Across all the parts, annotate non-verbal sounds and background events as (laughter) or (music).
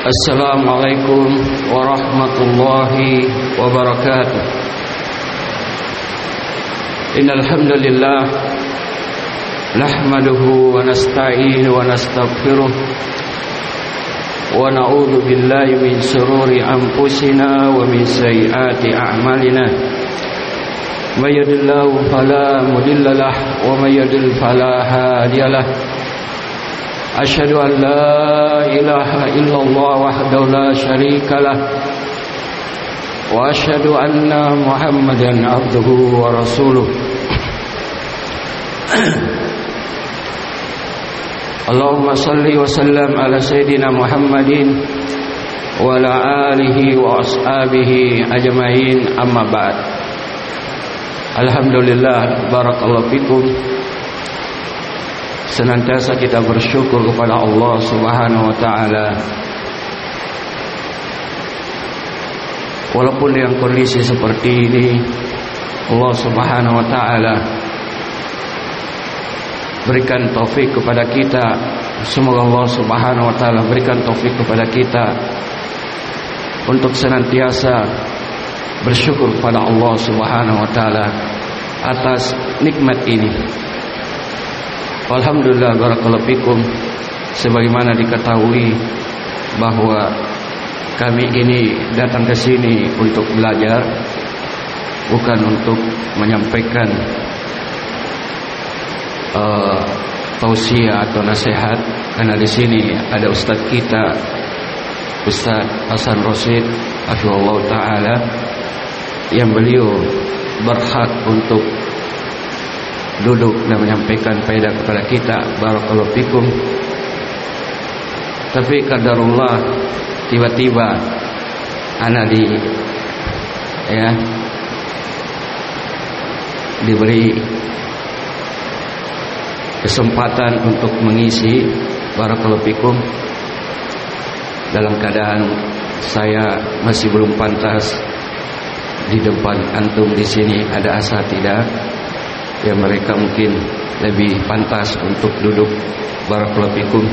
السلام عليكم ورحمة الله وبركاته. إن الحمد لله نحمده ونستعين ونستغفره ونعوذ بالله من شرور أنفسنا ومن سيئات أعمالنا. من يهد الله فلا مضل له ومن يضلل فلا هادي له. أشهد أن لا إله إلا الله وحده لا شريك له وأشهد أن محمدا عبده ورسوله اللهم صل وسلم على سيدنا محمد وعلى آله وأصحابه أجمعين أما بعد الحمد لله بارك الله فيكم Senantiasa kita bersyukur kepada Allah subhanahu wa ta'ala. Walaupun yang kondisi seperti ini Allah subhanahu wa ta'ala Berikan taufik kepada kita. Semoga Allah subhanahu wa ta'ala Berikan taufik kepada kita Untuk senantiasa Bersyukur kepada Allah subhanahu wa ta'ala Atas nikmat ini Alhamdulillah barakallahu fikum. Sebagaimana diketahui bahwa kami ini datang ke sini untuk belajar bukan untuk menyampaikan uh, tausiah atau nasihat. Karena di sini ada ustaz kita Ustaz Hasan Rosid Afiyullah Ta'ala yang beliau berhak untuk duduk dan menyampaikan faedah kepada kita. Barakallahu fikum. Tapi kadarullah tiba-tiba anak di ya diberi kesempatan untuk mengisi. Barakallahu fikum. Dalam keadaan saya masih belum pantas di depan antum di sini. Ada asa tidak ya mereka mungkin lebih pantas untuk duduk. Barakallahu fikum.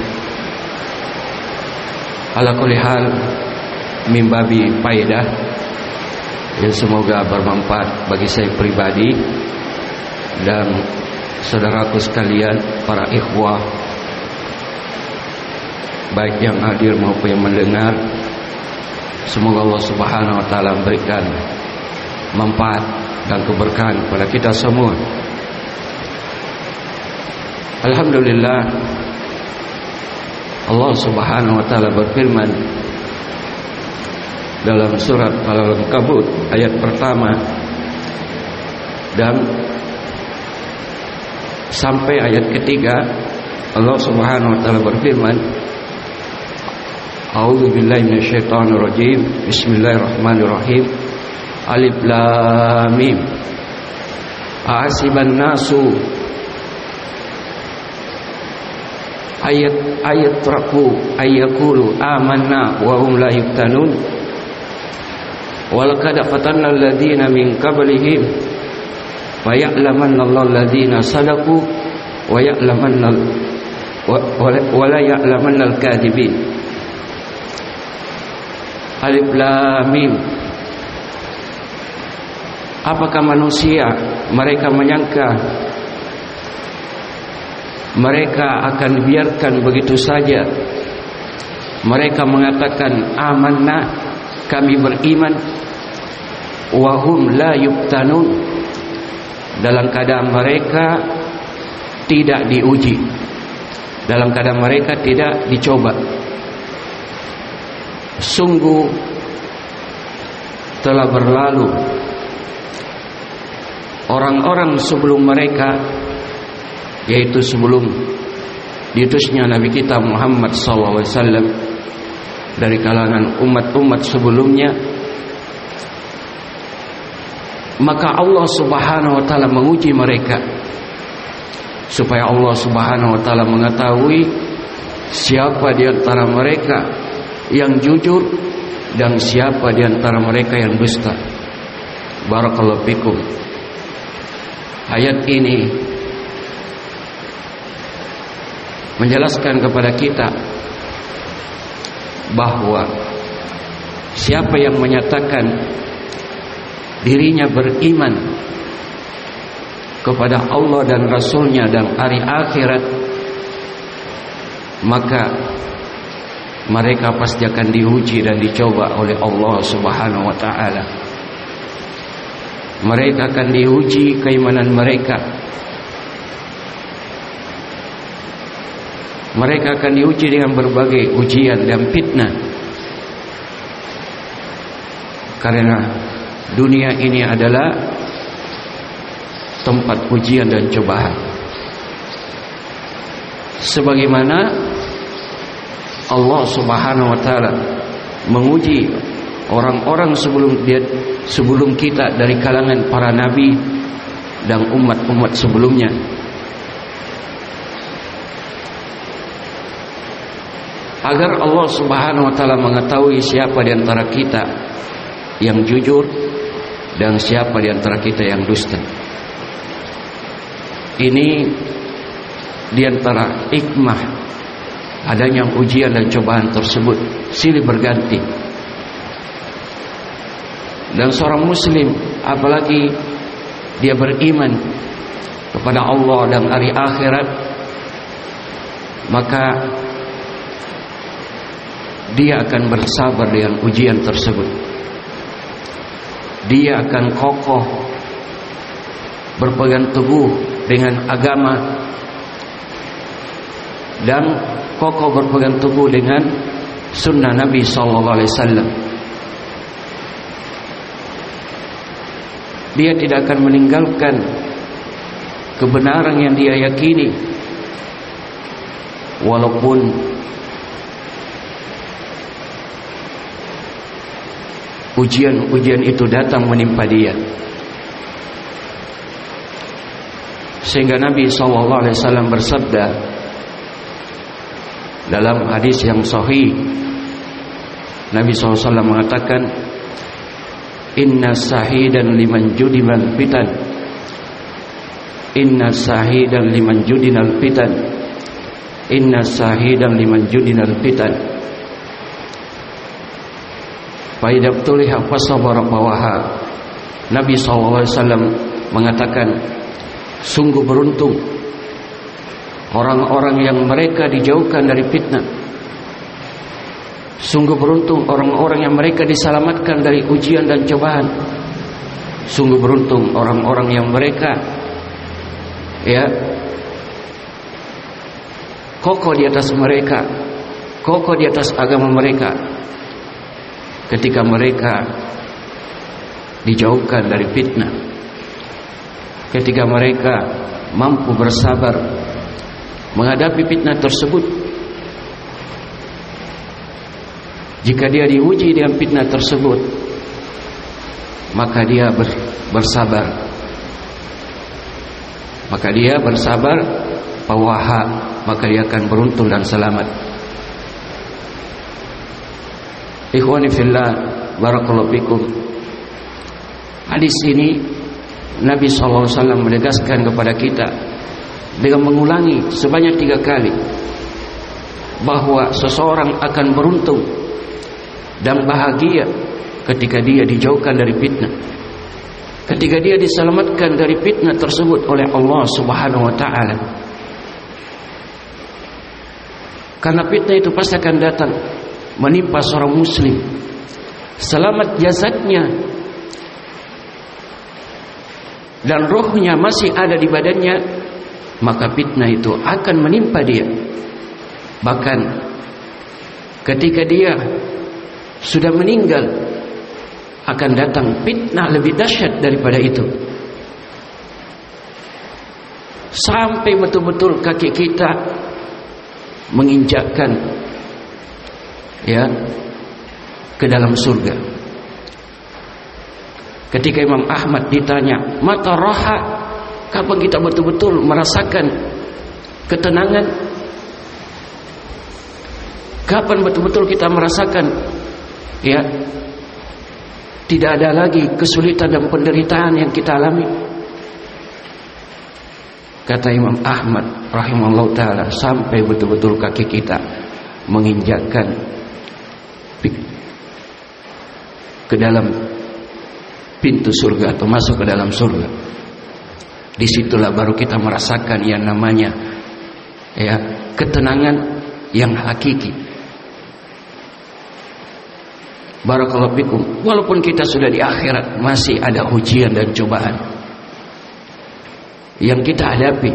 Ala kulli hal mimbabi faedah. Yang semoga bermanfaat bagi saya pribadi dan saudaraku sekalian para ikhwah baik yang hadir maupun yang mendengar. Semoga Allah Subhanahu wa taala memberikan manfaat dan keberkahan kepada kita semua Alhamdulillah. Allah Subhanahu wa taala berfirman dalam surat Al-Ankabut ayat pertama dan sampai ayat ketiga Allah Subhanahu wa taala berfirman A'udzu billahi minasyaitonir rajim Bismillahirrahmanirrahim. Alif lam mim. Nasu ayat ayat raku ayakulu amanna wa hum la yuftanun. Walaqad fatanna alladziina min qablihim wa ya'lamanna Allahu alladziina sadaqu wa ya'lamanna wa la ya'lamanna al-kadhibin. Alif lam mim. Apakah manusia mereka menyangka mereka akan biarkan begitu saja. Mereka mengatakan amanna kami beriman. Wahum la yuftanun. Dalam keadaan mereka tidak diuji. Dalam keadaan mereka tidak dicoba. Sungguh telah berlalu. Orang-orang sebelum mereka yaitu sebelum diutusnya Nabi kita Muhammad SAW dari kalangan umat-umat sebelumnya maka Allah Subhanahu wa taala menguji mereka supaya Allah Subhanahu wa taala mengetahui siapa di antara mereka yang jujur dan siapa di antara mereka yang dusta. Barakallahu fikum. Ayat ini menjelaskan kepada kita bahwa siapa yang menyatakan dirinya beriman kepada Allah dan Rasulnya dan hari akhirat maka mereka pasti akan diuji dan dicoba oleh Allah Subhanahu wa taala. Mereka akan diuji keimanan mereka. Mereka akan diuji dengan berbagai ujian dan fitnah. Karena dunia ini adalah tempat ujian dan cobaan. Sebagaimana Allah Subhanahu wa taala menguji orang-orang sebelum dia sebelum kita dari kalangan para nabi dan umat-umat sebelumnya. Agar Allah Subhanahu wa taala mengetahui siapa di antara kita yang jujur dan siapa di antara kita yang dusta. Ini di antara hikmah adanya ujian dan cobaan tersebut silih berganti dan seorang muslim apalagi dia beriman kepada Allah dan hari akhirat maka dia akan bersabar dengan ujian tersebut dia akan kokoh berpegang teguh dengan agama dan kokoh berpegang teguh dengan sunnah Nabi sallallahu alaihi wasallam. Dia tidak akan meninggalkan kebenaran yang dia yakini walaupun ujian-ujian itu datang menimpa dia. Sehingga Nabi wasallam bersabda, dalam hadis yang sahih Nabi SAW mengatakan Inna sahidan liman judiman fitan. Inna sahidan liman judinal fitan. Inna sahidan liman judinal fitan Faidah tuliha fasabara bawaha Nabi SAW mengatakan Sungguh beruntung orang-orang yang mereka dijauhkan dari fitnah. Sungguh beruntung orang-orang yang mereka diselamatkan dari ujian dan cobaan. Sungguh beruntung orang-orang yang mereka ya kokoh di atas mereka, kokoh di atas agama mereka. Ketika mereka dijauhkan dari fitnah. Ketika mereka mampu bersabar menghadapi fitnah tersebut jika dia diuji dengan fitnah tersebut maka dia ber, bersabar maka dia bersabar pawaha maka dia akan beruntung dan selamat ikhwani fillah barakallahu fikum. Hadis ini Nabi SAW menegaskan kepada kita dengan mengulangi sebanyak tiga kali bahwa seseorang akan beruntung dan bahagia ketika dia dijauhkan dari fitnah. Ketika dia diselamatkan dari fitnah tersebut oleh Allah Subhanahu wa taala. Karena fitnah itu pasti akan datang menimpa seorang muslim. Selamat jasadnya. Dan rohnya masih ada di badannya maka fitnah itu akan menimpa dia. Bahkan ketika dia sudah meninggal akan datang fitnah lebih dahsyat daripada itu. Sampai betul-betul kaki kita menginjakkan ya ke dalam surga ketika Imam Ahmad ditanya mata roha Kapan kita betul-betul merasakan ketenangan? Kapan betul-betul kita merasakan ya tidak ada lagi kesulitan dan penderitaan yang kita alami? Kata Imam Ahmad rahimahullah taala sampai betul-betul kaki kita menginjakkan ke dalam pintu surga atau masuk ke dalam surga. Di situlah baru kita merasakan yang namanya ya ketenangan yang hakiki. Barakallahu fikum. Walaupun kita sudah di akhirat masih ada ujian dan cobaan yang kita hadapi.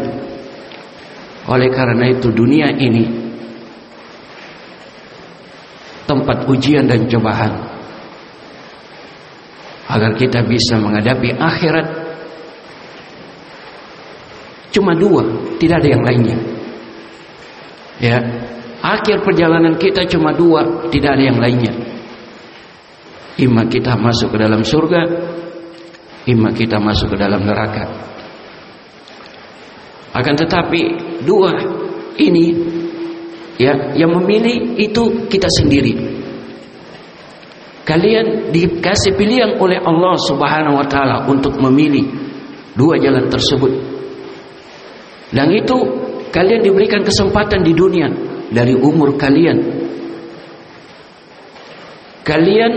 Oleh karena itu dunia ini tempat ujian dan cobaan agar kita bisa menghadapi akhirat cuma dua, tidak ada yang lainnya. Ya, akhir perjalanan kita cuma dua, tidak ada yang lainnya. Ima kita masuk ke dalam surga, ima kita masuk ke dalam neraka. Akan tetapi dua ini ya yang memilih itu kita sendiri. Kalian dikasih pilihan oleh Allah Subhanahu wa taala untuk memilih dua jalan tersebut. Dan itu kalian diberikan kesempatan di dunia dari umur kalian. Kalian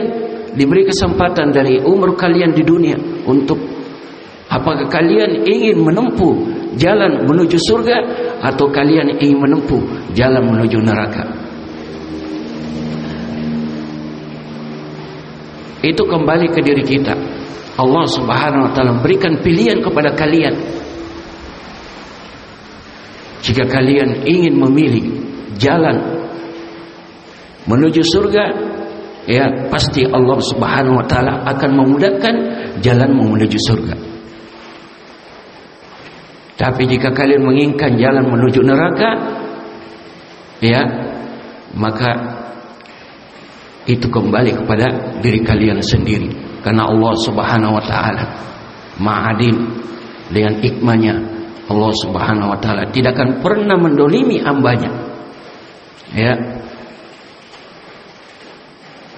diberi kesempatan dari umur kalian di dunia untuk apakah kalian ingin menempuh jalan menuju surga atau kalian ingin menempuh jalan menuju neraka. Itu kembali ke diri kita. Allah Subhanahu wa taala berikan pilihan kepada kalian. Jika kalian ingin memilih jalan menuju surga, ya pasti Allah Subhanahu wa taala akan memudahkan jalan menuju surga. Tapi jika kalian menginginkan jalan menuju neraka, ya, maka itu kembali kepada diri kalian sendiri. Karena Allah Subhanahu wa taala Ma'adin dengan hikmahnya Allah Subhanahu wa taala tidak akan pernah mendolimi hambanya. Ya.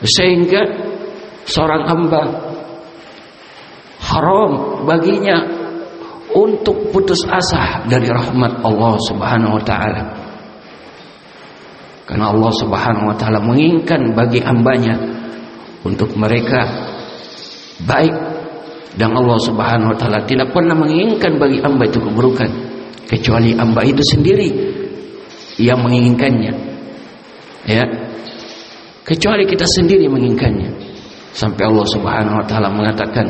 Sehingga seorang hamba haram baginya untuk putus asa dari rahmat Allah Subhanahu wa taala. Karena Allah Subhanahu wa taala menginginkan bagi hambanya untuk mereka baik dan Allah Subhanahu wa taala tidak pernah menginginkan bagi hamba itu keburukan kecuali hamba itu sendiri yang menginginkannya. Ya. Kecuali kita sendiri menginginkannya. Sampai Allah Subhanahu wa taala mengatakan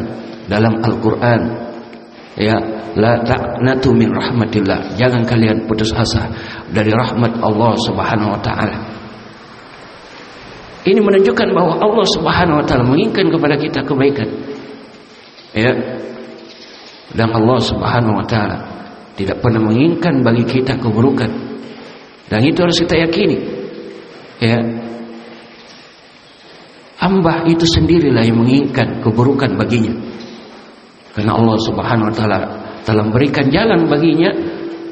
dalam Al-Qur'an ya la ta'natu min rahmatillah. Jangan kalian putus asa dari rahmat Allah Subhanahu wa taala. Ini menunjukkan bahwa Allah Subhanahu wa taala menginginkan kepada kita kebaikan. Ya. Dan Allah Subhanahu wa taala tidak pernah menginginkan bagi kita keburukan. Dan itu harus kita yakini. Ya. Hamba itu sendirilah yang menginginkan keburukan baginya karena Allah Subhanahu wa taala telah memberikan jalan baginya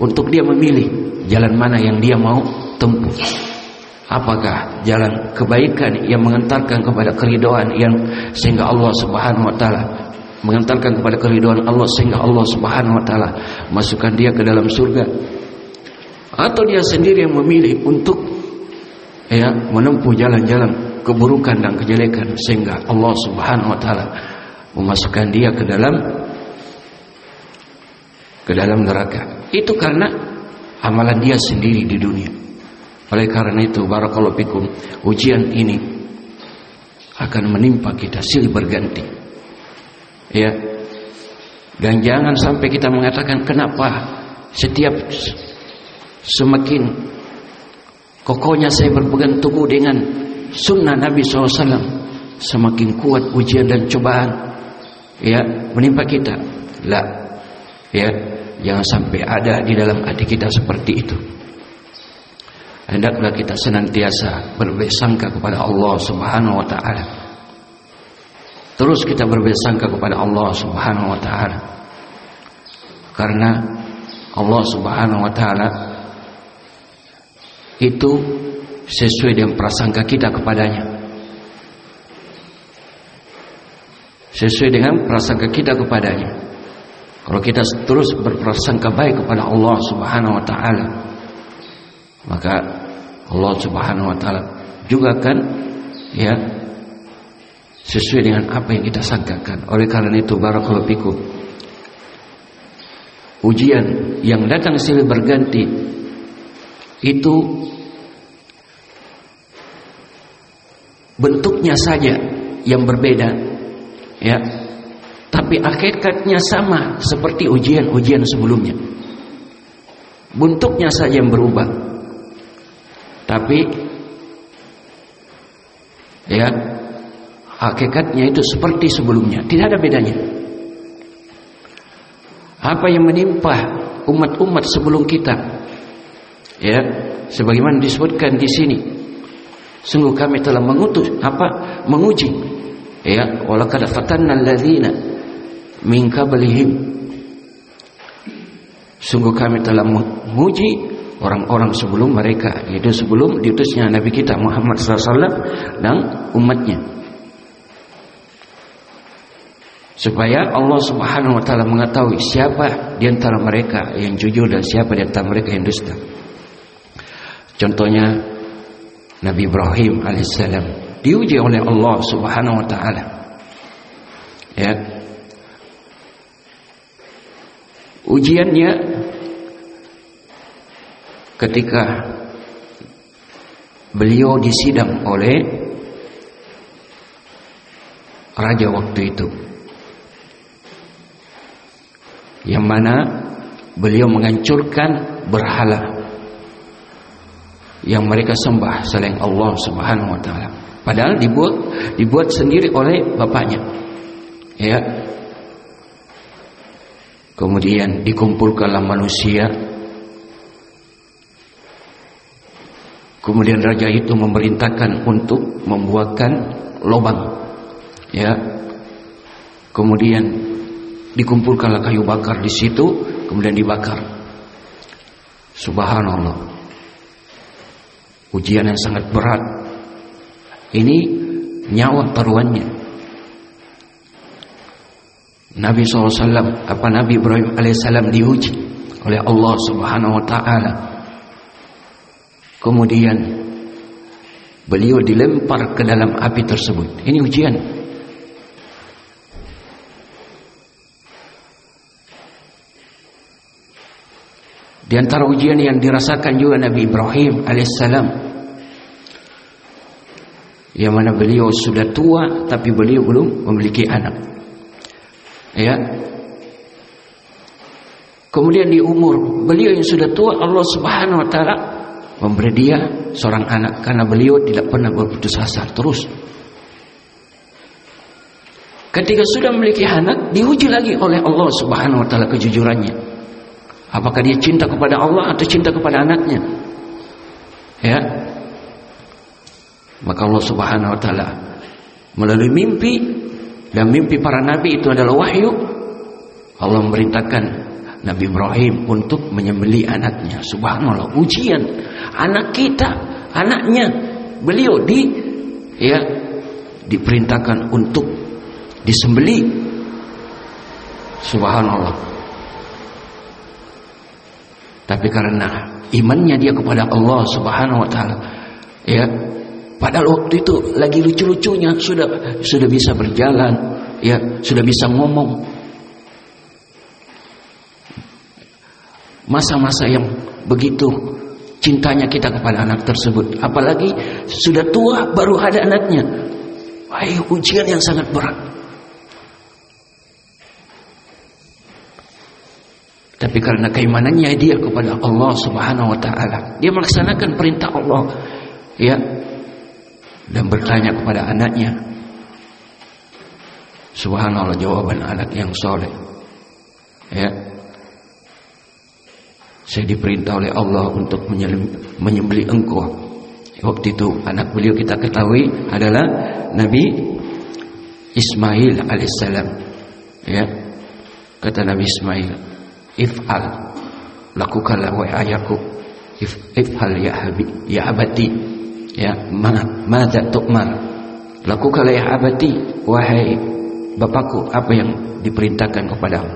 untuk dia memilih jalan mana yang dia mau tempuh. Apakah jalan kebaikan yang mengantarkan kepada keridhaan yang sehingga Allah Subhanahu wa taala mengantarkan kepada keridhaan Allah sehingga Allah Subhanahu wa taala masukkan dia ke dalam surga atau dia sendiri yang memilih untuk ya menempuh jalan-jalan keburukan dan kejelekan sehingga Allah Subhanahu wa taala memasukkan dia ke dalam ke dalam neraka. Itu karena amalan dia sendiri di dunia. Oleh karena itu, barakallahu fikum, ujian ini akan menimpa kita silih berganti. Ya. Dan jangan sampai kita mengatakan kenapa setiap semakin kokohnya saya berpegang teguh dengan sunnah Nabi SAW semakin kuat ujian dan cobaan ya menimpa kita. Lah ya jangan sampai ada di dalam hati kita seperti itu. Hendaklah kita senantiasa berbesangka kepada Allah Subhanahu wa taala. Terus kita berbesangka kepada Allah Subhanahu wa taala. Karena Allah Subhanahu wa taala itu sesuai dengan prasangka kita kepadanya sesuai dengan prasangka kita kepadanya. Kalau kita terus berprasangka baik kepada Allah Subhanahu wa taala, maka Allah Subhanahu wa taala juga kan ya sesuai dengan apa yang kita sangkakan. Oleh karena itu barakallahu fikum. Ujian yang datang silih berganti itu bentuknya saja yang berbeda ya. Tapi hakikatnya sama seperti ujian-ujian sebelumnya. Bentuknya saja yang berubah. Tapi ya hakikatnya itu seperti sebelumnya. Tidak ada bedanya. Apa yang menimpa umat-umat sebelum kita? Ya sebagaimana disebutkan di sini. Sungguh kami telah mengutus apa menguji ya walaqad fatanna alladzina min qablihim. Sungguh kami telah menguji orang-orang sebelum mereka yaitu sebelum diutusnya Nabi kita Muhammad SAW dan umatnya. Supaya Allah Subhanahu wa taala mengetahui siapa di antara mereka yang jujur dan siapa di antara mereka yang dusta. Contohnya Nabi Ibrahim alaihissalam diuji oleh Allah Subhanahu wa taala. Ya. Ujiannya ketika beliau disidang oleh raja waktu itu yang mana beliau menghancurkan berhala yang mereka sembah selain Allah Subhanahu wa taala. Padahal dibuat dibuat sendiri oleh bapaknya. Ya. Kemudian dikumpulkanlah manusia. Kemudian raja itu memerintahkan untuk membuatkan lubang. Ya. Kemudian dikumpulkanlah kayu bakar di situ kemudian dibakar subhanallah ujian yang sangat berat ini nyawa taruhannya. Nabi SAW apa Nabi Ibrahim alaihissalam diuji oleh Allah subhanahu wa ta'ala. Kemudian beliau dilempar ke dalam api tersebut. Ini ujian. Di antara ujian yang dirasakan juga Nabi Ibrahim alaihissalam yang mana beliau sudah tua tapi beliau belum memiliki anak. Ya. Kemudian di umur beliau yang sudah tua Allah Subhanahu wa taala memberi dia seorang anak karena beliau tidak pernah berputus asa terus. Ketika sudah memiliki anak diuji lagi oleh Allah Subhanahu wa taala kejujurannya. Apakah dia cinta kepada Allah atau cinta kepada anaknya? Ya. Maka Allah Subhanahu wa taala melalui mimpi dan mimpi para nabi itu adalah wahyu. Allah memerintahkan Nabi Ibrahim untuk menyembeli anaknya. Subhanallah, ujian anak kita, anaknya beliau di ya diperintahkan untuk disembeli. Subhanallah. Tapi karena imannya dia kepada Allah Subhanahu wa taala, ya. Padahal waktu itu lagi lucu-lucunya sudah sudah bisa berjalan, ya, sudah bisa ngomong. Masa-masa yang begitu cintanya kita kepada anak tersebut, apalagi sudah tua baru ada anaknya. Wah, ujian yang sangat berat. Tapi karena keimanannya dia kepada Allah Subhanahu wa taala, dia melaksanakan perintah Allah. Ya. Dan bertanya kepada anaknya. Subhanallah jawaban anak yang soleh. Ya. Saya diperintah oleh Allah untuk menyembeli engkau. Waktu itu anak beliau kita ketahui adalah Nabi Ismail alaihissalam. Ya. Kata Nabi Ismail, if'al lakukanlah wahai ayahku if, if'al ya habi ya abati ya ma madza tu'mar lakukanlah ya abati wahai bapakku apa yang diperintahkan kepadamu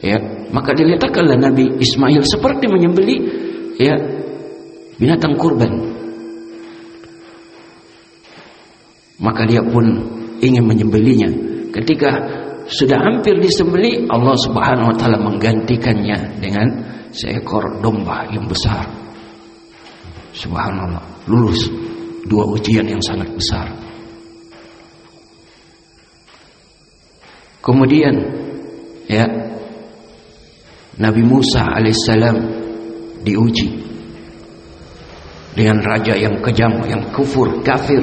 ya maka diletakkanlah Nabi Ismail seperti menyembeli ya binatang kurban maka dia pun ingin menyembelinya. Ketika sudah hampir disembeli, Allah Subhanahu wa taala menggantikannya dengan seekor domba yang besar. Subhanallah, lulus dua ujian yang sangat besar. Kemudian ya Nabi Musa alaihissalam diuji dengan raja yang kejam, yang kufur, kafir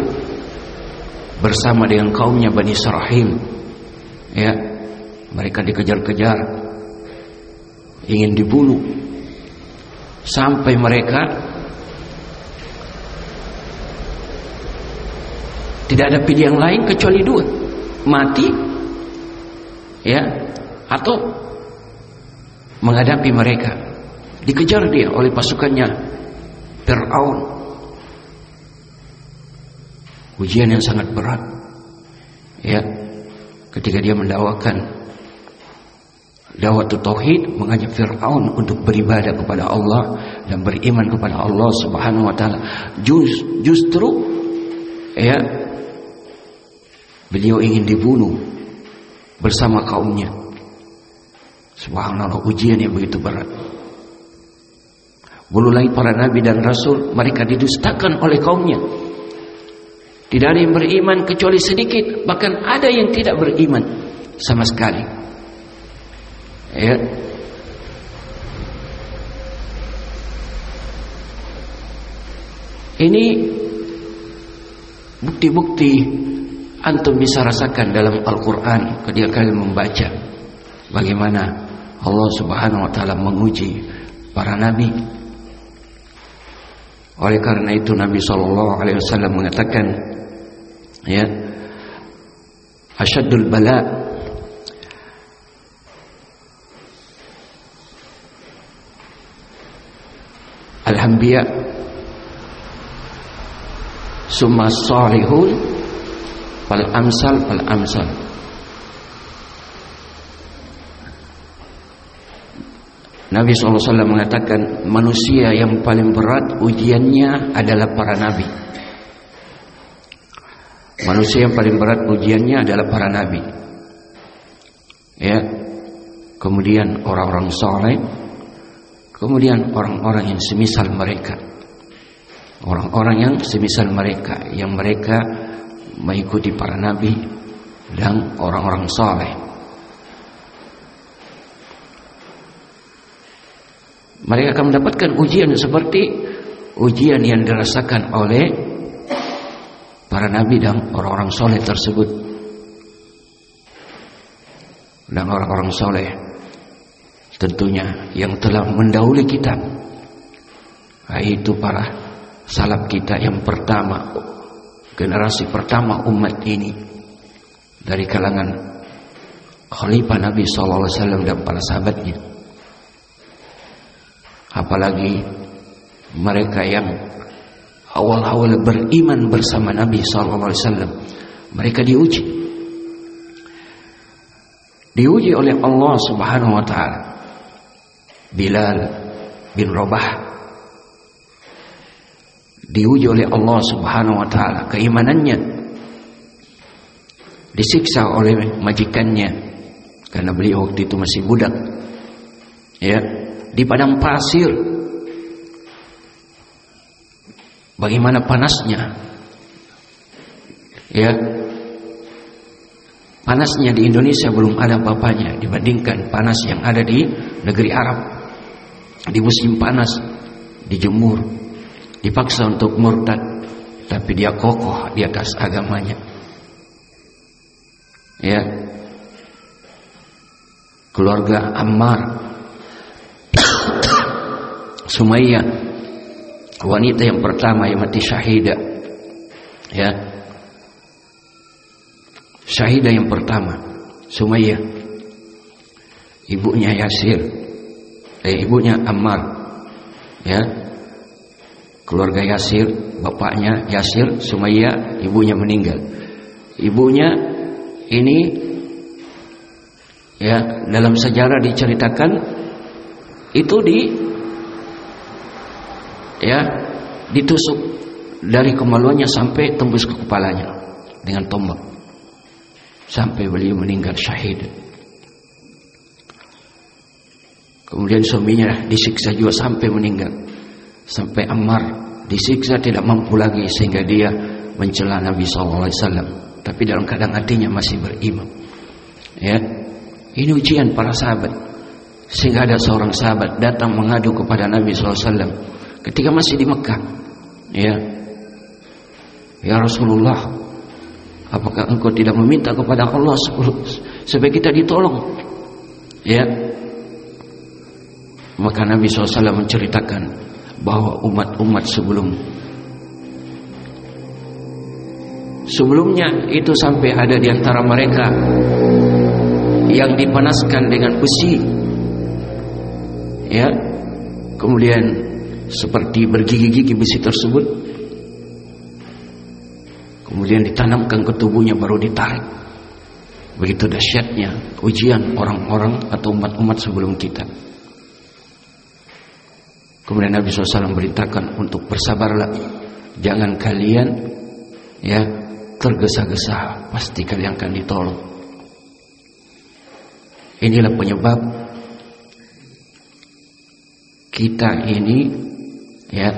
bersama dengan kaumnya Bani Israel. Ya, mereka dikejar-kejar ingin dibunuh sampai mereka tidak ada pilihan lain kecuali dua mati ya atau menghadapi mereka. Dikejar dia oleh pasukannya Fir'aun. Ujian yang sangat berat ya. Ketika dia mendakwakan dakwah tauhid mengajak Firaun untuk beribadah kepada Allah dan beriman kepada Allah Subhanahu wa taala. Just, justru ya beliau ingin dibunuh bersama kaumnya. Subhanallah ujian yang begitu berat. Belum lagi para nabi dan rasul mereka didustakan oleh kaumnya. Tidak ada yang beriman kecuali sedikit, bahkan ada yang tidak beriman sama sekali. Ya. Ini bukti-bukti antum bisa rasakan dalam Al-Qur'an ketika kalian membaca bagaimana Allah Subhanahu wa taala menguji para nabi. Oleh karena itu Nabi sallallahu alaihi wasallam mengatakan ya asyaddul bala al-anbiya summa salihun fal amsal fal amsal Nabi SAW mengatakan manusia yang paling berat ujiannya adalah para nabi. Manusia yang paling berat ujiannya adalah para nabi. Ya. Kemudian orang-orang soleh, Kemudian orang-orang yang semisal mereka Orang-orang yang semisal mereka Yang mereka mengikuti para nabi Dan orang-orang soleh. Mereka akan mendapatkan ujian seperti Ujian yang dirasakan oleh Para nabi dan orang-orang soleh tersebut. Dan orang-orang soleh tentunya yang telah mendahului kita yaitu para salaf kita yang pertama generasi pertama umat ini dari kalangan khalifah Nabi SAW dan para sahabatnya. Apalagi mereka yang awal-awal beriman bersama Nabi SAW mereka diuji. Diuji oleh Allah Subhanahu wa taala. Bilal bin Rabah diuji oleh Allah Subhanahu wa taala. Keimanannya. Disiksa oleh majikannya. Karena beliau waktu itu masih budak. Ya. Di padang pasir. Bagaimana panasnya? Ya. Panasnya di Indonesia belum ada apa-apanya dibandingkan panas yang ada di negeri Arab. Di musim panas dijemur dipaksa untuk murtad tapi dia kokoh di atas agamanya. Ya. Keluarga Ammar (coughs) Sumayyah wanita yang pertama yang mati syahidah ya. Syahidah yang pertama Sumayyah. Ibunya Yasir eh, ibunya Ammar. Ya keluarga Yasir bapaknya Yasir Sumayyah ibunya meninggal ibunya ini ya dalam sejarah diceritakan itu di ya ditusuk dari kemaluannya sampai tembus ke kepalanya dengan tombak sampai beliau meninggal syahid. Kemudian suaminya disiksa juga sampai meninggal. Sampai Ammar disiksa tidak mampu lagi sehingga dia mencela Nabi SAW. Tapi dalam keadaan hatinya masih beriman. Ya, ini ujian para sahabat. Sehingga ada seorang sahabat datang mengadu kepada Nabi SAW ketika masih di Mekah. Ya, ya Rasulullah, apakah engkau tidak meminta kepada Allah supaya kita ditolong? Ya, maka Nabi SAW menceritakan bahwa umat-umat sebelum. Sebelumnya itu sampai ada di antara mereka yang dipanaskan dengan besi. Ya. Kemudian seperti bergigi-gigi besi tersebut. Kemudian ditanamkan ke tubuhnya baru ditarik. Begitu dahsyatnya ujian orang-orang atau umat-umat sebelum kita Kemudian Nabi SAW beritakan untuk bersabarlah. Jangan kalian ya tergesa-gesa. Pasti kalian akan ditolong. Inilah penyebab kita ini ya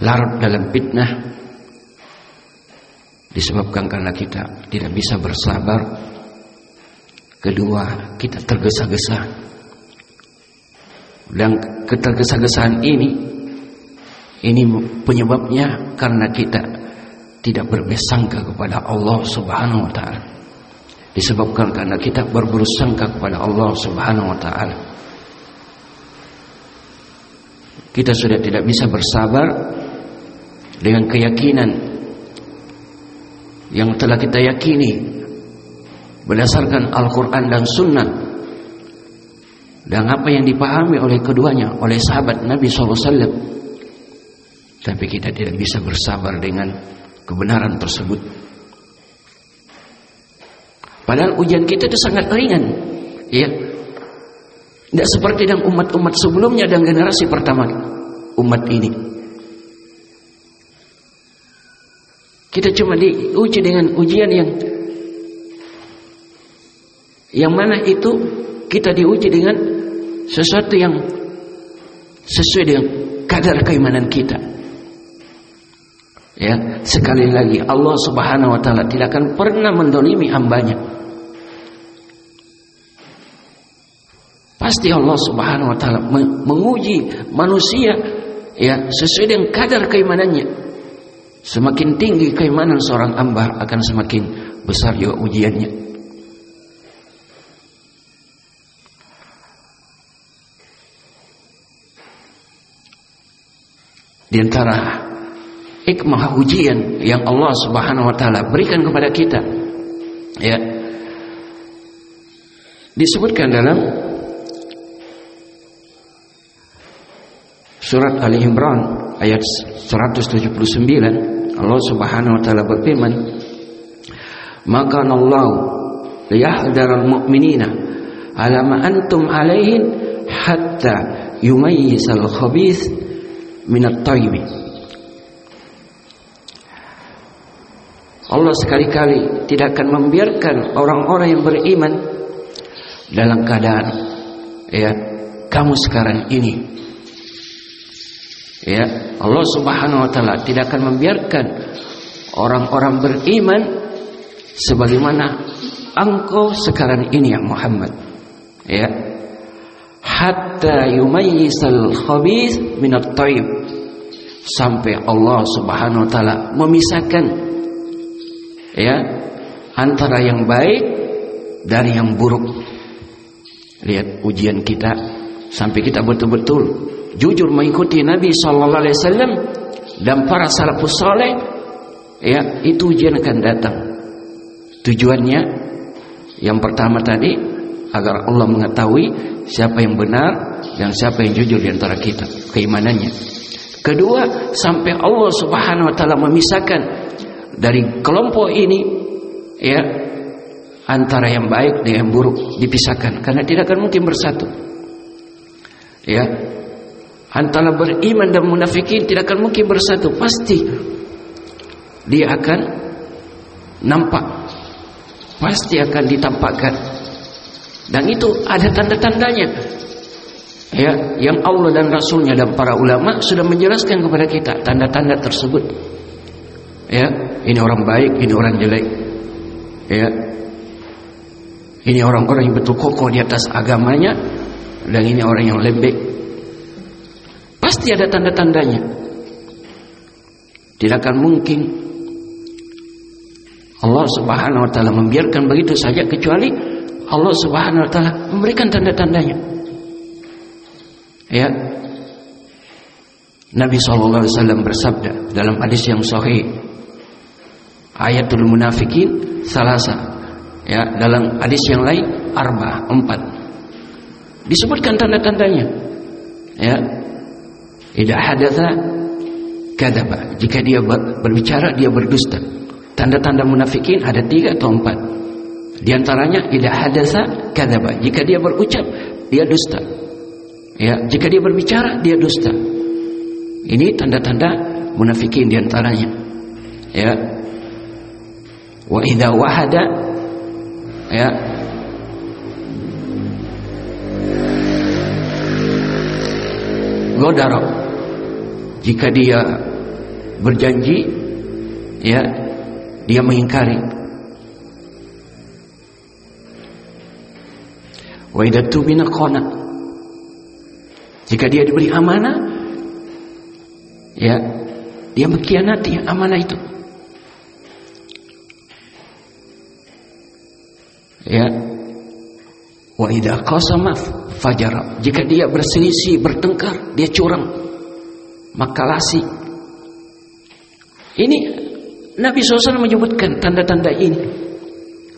larut dalam fitnah disebabkan karena kita tidak bisa bersabar kedua kita tergesa-gesa dan ketergesa-gesaan ini ini penyebabnya karena kita tidak berbesangka kepada Allah Subhanahu wa taala. Disebabkan karena kita berburuk kepada Allah Subhanahu wa taala. Kita sudah tidak bisa bersabar dengan keyakinan yang telah kita yakini berdasarkan Al-Qur'an dan Sunnah dan apa yang dipahami oleh keduanya oleh sahabat Nabi SAW tapi kita tidak bisa bersabar dengan kebenaran tersebut. Padahal ujian kita itu sangat ringan ya. Tidak seperti dengan umat-umat sebelumnya dan generasi pertama umat ini. Kita cuma diuji dengan ujian yang yang mana itu kita diuji dengan sesuatu yang sesuai dengan kadar keimanan kita. Ya, sekali lagi Allah Subhanahu wa taala tidak akan pernah mendolimi hambanya. Pasti Allah Subhanahu wa taala menguji manusia ya sesuai dengan kadar keimanannya. Semakin tinggi keimanan seorang hamba akan semakin besar juga ujiannya. Di antara hikmah ujian yang Allah Subhanahu wa taala berikan kepada kita ya disebutkan dalam surat Ali Imran ayat 179 Allah Subhanahu wa taala berfirman maka Allah liyahdharal mu'minina ala ma antum alaihin hatta yumayyizal khabith minat tayyibi. Allah sekali-kali tidak akan membiarkan orang-orang yang beriman dalam keadaan ya kamu sekarang ini. Ya Allah Subhanahu wa taala tidak akan membiarkan orang-orang beriman sebagaimana engkau sekarang ini yang Muhammad. Ya hatta yumayyisal khabith minat taib. Sampai Allah Subhanahu wa taala memisahkan ya antara yang baik dari yang buruk. Lihat ujian kita sampai kita betul-betul jujur mengikuti Nabi sallallahu alaihi wasallam dan para salafus saleh ya itu ujian akan datang. Tujuannya yang pertama tadi agar Allah mengetahui siapa yang benar dan siapa yang jujur di antara kita keimanannya. Kedua sampai Allah Subhanahu wa taala memisahkan dari kelompok ini ya antara yang baik dengan yang buruk dipisahkan. Karena tidak akan mungkin bersatu. Ya antara beriman dan munafikin tidak akan mungkin bersatu. Pasti dia akan nampak. Pasti akan ditampakkan dan itu ada tanda-tandanya. Ya yang Allah dan Rasulnya dan para ulama sudah menjelaskan kepada kita tanda-tanda tersebut. Ya ini orang baik ini orang jelek. Ya. Ini orang-orang yang betul kokoh di atas agamanya dan ini orang yang lembek. Pasti ada tanda-tandanya. Tidak akan mungkin Allah Subhanahu wa taala membiarkan begitu saja kecuali Allah Subhanahu wa taala memberikan tanda-tandanya. Ya. Nabi sallallahu alaihi wasallam bersabda dalam hadis yang sahih ayatul munafikin salasa ya dalam hadis yang lain arba empat. Disebutkan tanda-tandanya. Ya. Tidak hadatsa kadaba. Jika dia berbicara dia berdusta. Tanda-tanda munafikin ada tiga atau empat di antaranya tidak hadasa kadaba. Jika dia berucap, dia dusta. Ya, jika dia berbicara, dia dusta. Ini tanda-tanda munafikin di antaranya. Ya. Wa idza wahada ya Godaro Jika dia berjanji ya dia mengingkari Wa idza tumina khana. Jika dia diberi amanah ya, dia mengkhianati amanah itu. Ya. Wa idza qasama fajara. Jika dia berselisih, bertengkar, dia curang. Makalasi. Ini Nabi SAW menyebutkan tanda-tanda ini.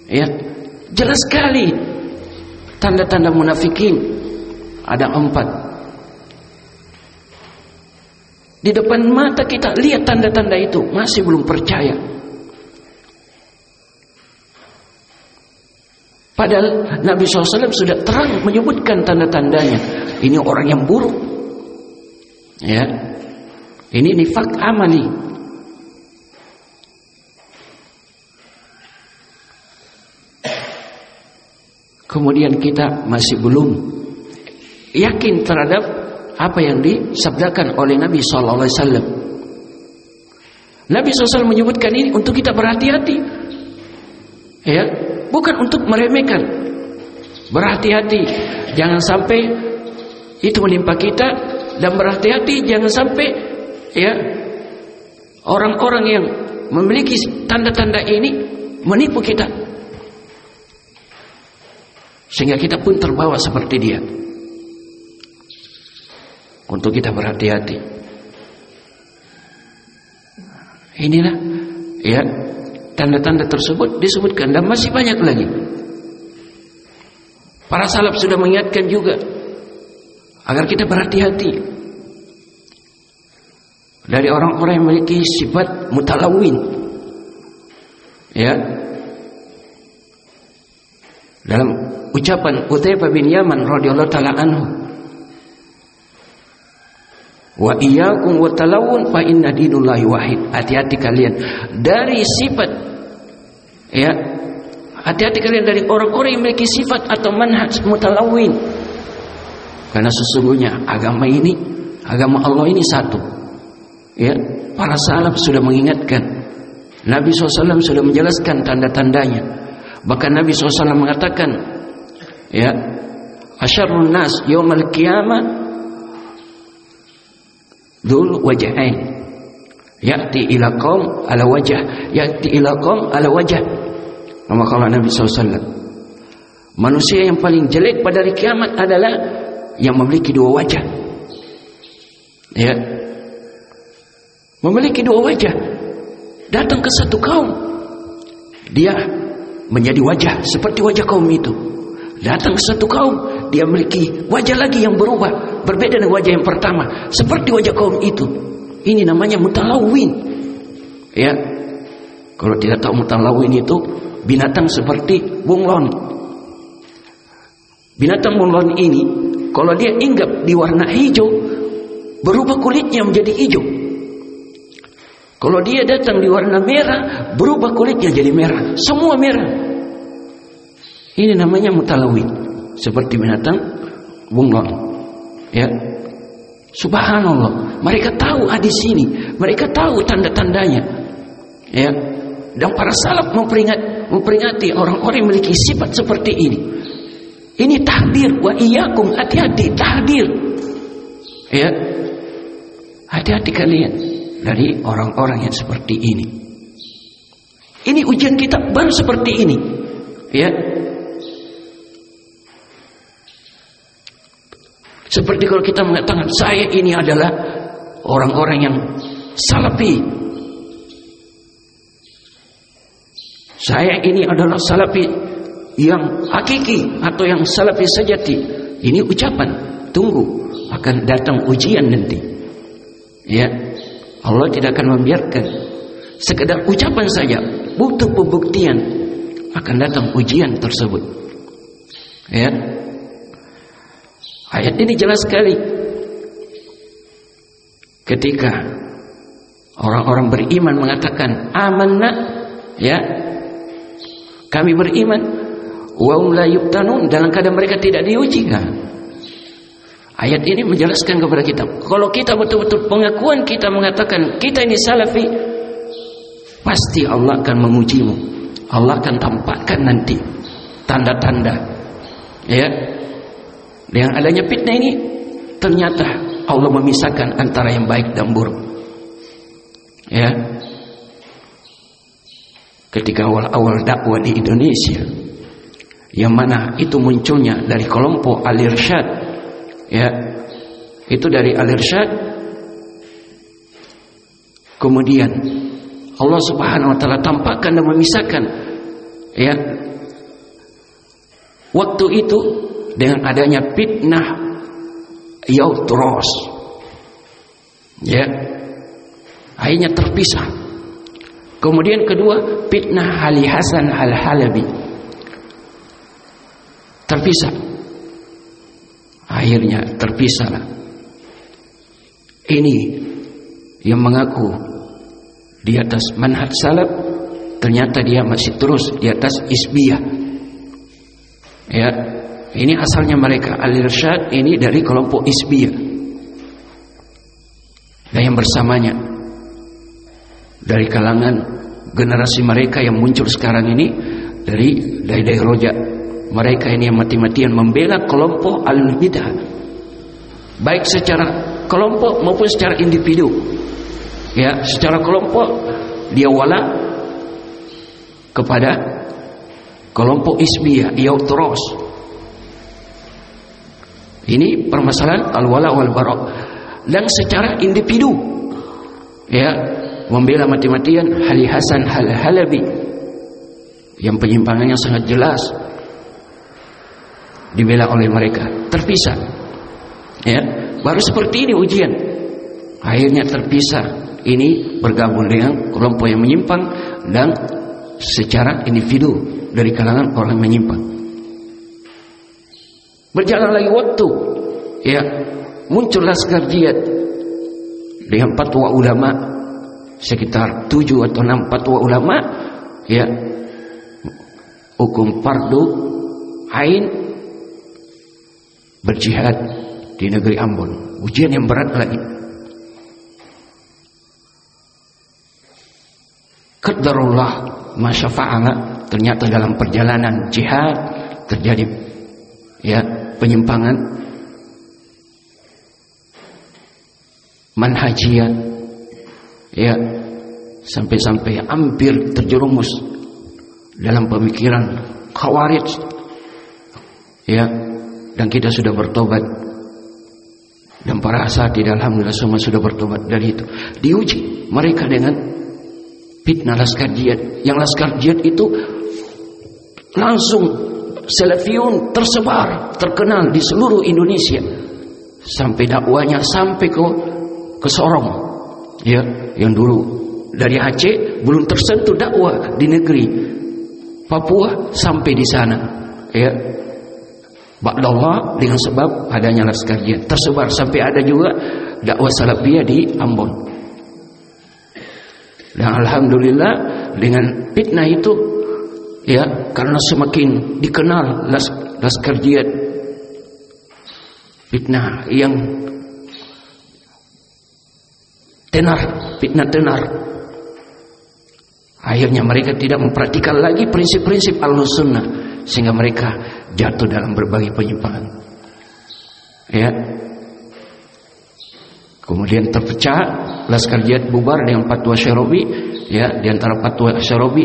Ya, jelas sekali Tanda-tanda munafikin ada empat. Di depan mata kita lihat tanda-tanda itu masih belum percaya. Padahal Nabi SAW sudah terang menyebutkan tanda-tandanya. Ini orang yang buruk. Ya. Ini nifak amali. Kemudian kita masih belum yakin terhadap apa yang disabdakan oleh Nabi sallallahu alaihi wasallam. Nabi SAW menyebutkan ini untuk kita berhati-hati. Ya, bukan untuk meremehkan. Berhati-hati, jangan sampai itu menimpa kita dan berhati-hati jangan sampai ya orang-orang yang memiliki tanda-tanda ini menipu kita. Sehingga kita pun terbawa seperti dia. Untuk kita berhati-hati. Inilah ya tanda-tanda tersebut disebutkan dan masih banyak lagi. Para salaf sudah mengingatkan juga agar kita berhati-hati dari orang-orang yang memiliki sifat mutalawin. Ya. Dalam ucapan Uthaifah bin Yaman radhiyallahu taala anhu Wa iyyakum wa talawun fa inna dinullahi wahid. Hati-hati kalian dari sifat ya. Hati-hati kalian dari orang-orang yang memiliki sifat atau manhaj mutalawin. Karena sesungguhnya agama ini, agama Allah ini satu. Ya, para salaf sudah mengingatkan. Nabi SAW sudah menjelaskan tanda-tandanya. Bahkan Nabi SAW mengatakan ya asyarrun nas yaumal qiyamah dzul wajhain ya'ti ila qaum ala wajh ya'ti ila qaum ala wajh kama kala Nabi SAW manusia yang paling jelek pada hari kiamat adalah yang memiliki dua wajah. Ya. Memiliki dua wajah. Datang ke satu kaum. Dia menjadi wajah seperti wajah kaum itu Datang satu kaum, dia memiliki wajah lagi yang berubah, berbeda dengan wajah yang pertama, seperti wajah kaum itu. Ini namanya mutalawin. Ya. Kalau tidak tahu mutalawin itu binatang seperti bunglon. Binatang bunglon ini kalau dia inggap di warna hijau, berubah kulitnya menjadi hijau. Kalau dia datang di warna merah, berubah kulitnya jadi merah. Semua merah. Ini namanya mutalawi, seperti binatang bunglon. Ya. Subhanallah, mereka tahu hadis ini, mereka tahu tanda-tandanya. Ya. Dan para salaf memperingat, memperingati orang-orang yang memiliki sifat seperti ini. Ini tahdir wa iyyakum hati-hati tahdir. Ya. Hati-hati kalian dari orang-orang yang seperti ini. Ini ujian kita baru seperti ini. Ya. Seperti kalau kita mengatakan saya ini adalah orang-orang yang salafi. Saya ini adalah salafi yang hakiki atau yang salafi sejati. Ini ucapan. Tunggu akan datang ujian nanti. Ya. Allah tidak akan membiarkan sekedar ucapan saja, butuh pembuktian akan datang ujian tersebut. Ya. Ayat ini jelas sekali. Ketika orang-orang beriman mengatakan amanna ya kami beriman wa la yuftanun dalam keadaan mereka tidak diuji kan. Ayat ini menjelaskan kepada kita kalau kita betul-betul pengakuan kita mengatakan kita ini salafi pasti Allah akan mengujimu. Allah akan tampakkan nanti tanda-tanda ya dengan adanya fitnah ini ternyata Allah memisahkan antara yang baik dan buruk. Ya. Ketika awal-awal dakwah di Indonesia yang mana itu munculnya dari kelompok Al-Irsyad ya. Itu dari Al-Irsyad. Kemudian Allah Subhanahu wa taala tampakkan dan memisahkan ya waktu itu dengan adanya fitnah Yautros. Ya. Akhirnya terpisah. Kemudian kedua fitnah Ali Hasan Al Halabi terpisah akhirnya terpisah. Ini yang mengaku di atas manhaj salaf ternyata dia masih terus di atas isbiyah. Ya ini asalnya mereka Al-Irsyad ini dari kelompok Isbiyah. Dan yang bersamanya dari kalangan generasi mereka yang muncul sekarang ini dari dari dari roja mereka ini yang mati-matian membela kelompok al-bidah baik secara kelompok maupun secara individu. Ya secara kelompok dia wala kepada kelompok isbiyah terus ini permasalahan al-wala wal bara. Dan secara individu ya membela mati-matian Hali Hasan Hal Halabi yang penyimpangannya sangat jelas dibela oleh mereka. Terpisah. Ya. Baru seperti ini ujian. Akhirnya terpisah. Ini bergabung dengan kelompok yang menyimpang dan secara individu dari kalangan orang yang menyimpang. Berjalan lagi waktu, ya. Muncullah laskar jihad dengan fatwa ulama sekitar tujuh atau enam fatwa ulama, ya. Hukum fardu ain berjihad di negeri Ambon. Ujian yang berat lagi. Qadarullah masyafa'ala ternyata dalam perjalanan jihad terjadi ya penyimpangan manhajiyah ya sampai-sampai hampir terjerumus dalam pemikiran khawarij ya dan kita sudah bertobat dan para asati alhamdulillah semua sudah bertobat dari itu diuji mereka dengan fitnah laskar jihad yang laskar jihad itu langsung Salafiyun tersebar, terkenal di seluruh Indonesia. Sampai dakwanya sampai ke ke Sorong. Ya, yang dulu dari Aceh belum tersentuh dakwah di negeri Papua sampai di sana. Ya. Ba'dallah dengan sebab adanya laskar jihad tersebar sampai ada juga dakwah salafiyah di Ambon. Dan alhamdulillah dengan fitnah itu ya karena semakin dikenal las, laskar jihad fitnah yang tenar fitnah tenar akhirnya mereka tidak memperhatikan lagi prinsip-prinsip al-sunnah sehingga mereka jatuh dalam berbagai penyimpangan. Ya. Kemudian terpecah laskar jihad bubar dengan fatwa Syarabi ya di antara fatwa Syarabi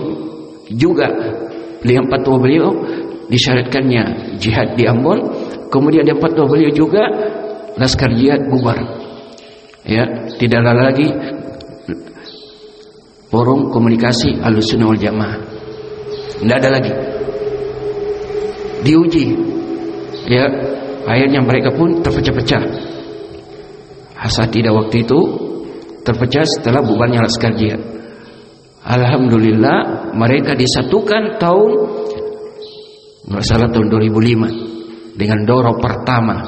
juga dengan fatwa beliau disyariatkannya jihad di Ambon. Kemudian dia fatwa beliau juga laskar jihad bubar. Ya tidak ada lagi forum komunikasi alusunah wal jamaah. Tidak ada lagi diuji. Ya akhirnya mereka pun terpecah-pecah. Asal tidak waktu itu terpecah setelah bubarnya laskar jihad Alhamdulillah mereka disatukan tahun nggak salah tahun 2005 dengan doro pertama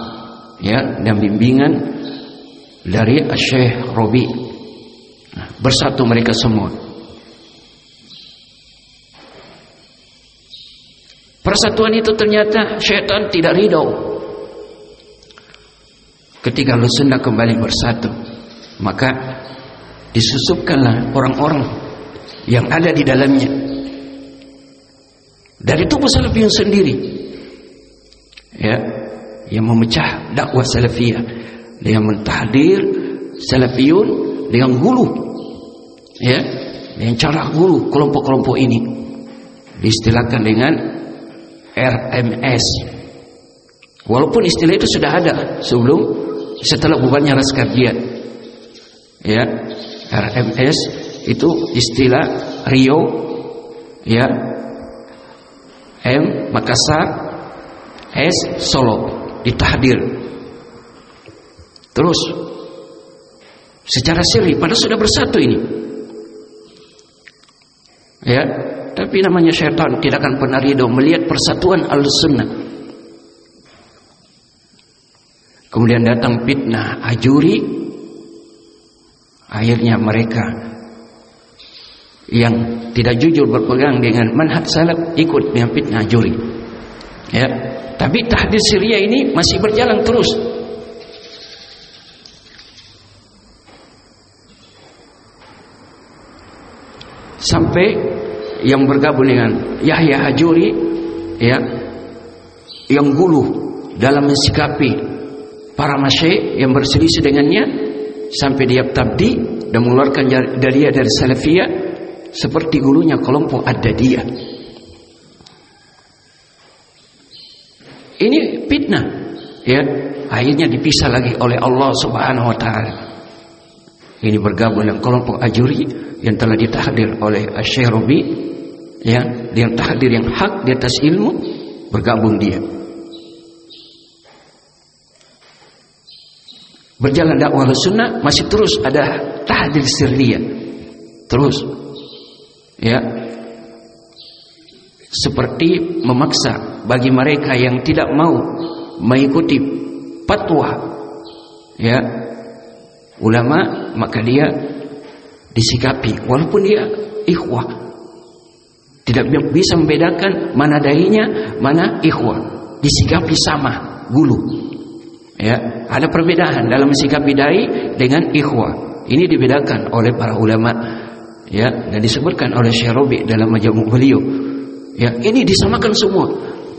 ya dan bimbingan dari Syekh Robi. Nah, bersatu mereka semua persatuan itu ternyata syaitan tidak ridho. Ketika Lusunda kembali bersatu maka disusupkanlah orang-orang yang ada di dalamnya. Dari tubuh salafiyun sendiri. Ya yang memecah dakwah salafiyah yang mentahdir salafiyun dengan gulu ya dengan cara gulu kelompok-kelompok ini. Diistilahkan dengan RMS walaupun istilah itu sudah ada sebelum setelah bubarnya Laskar Jihad ya RMS itu istilah Rio ya M Makassar S Solo ditahdir. Terus secara siri pada sudah bersatu ini ya tapi namanya syaitan tidak akan pernah ridho melihat persatuan al-sunnah kemudian datang fitnah ajuri akhirnya mereka yang tidak jujur berpegang dengan manhaj salaf ikut dengan fitnah juri. Ya. Tapi tahdid Syria ini masih berjalan terus. Sampai yang bergabung dengan Yahya Hajuri ya yang gulu dalam mensikapi para masyayikh yang berselisih dengannya sampai dia tabdi dan mengeluarkan dari dari salafiyah seperti gulunya kelompok ada dia. Ini fitnah, ya. Akhirnya dipisah lagi oleh Allah Subhanahu wa taala. Ini bergabung dengan kelompok Ajuri yang telah ditahdir oleh Asy-Syarabi, ya, yang tahdir yang hak di atas ilmu, bergabung dia. Berjalan dakwah sunnah masih terus ada tahdir sirriyah. Terus ya seperti memaksa bagi mereka yang tidak mau mengikuti fatwa ya ulama maka dia disikapi. Walaupun dia ikhwah. Tidak bisa membedakan mana dainya mana ikhwah. Disikapi sama gulu. Ya ada perbedaan dalam mensikapi dai dengan ikhwah. Ini dibedakan oleh para ulama. Ya dan disebutkan oleh Syekh dalam majmu' beliau. Ya ini disamakan semua.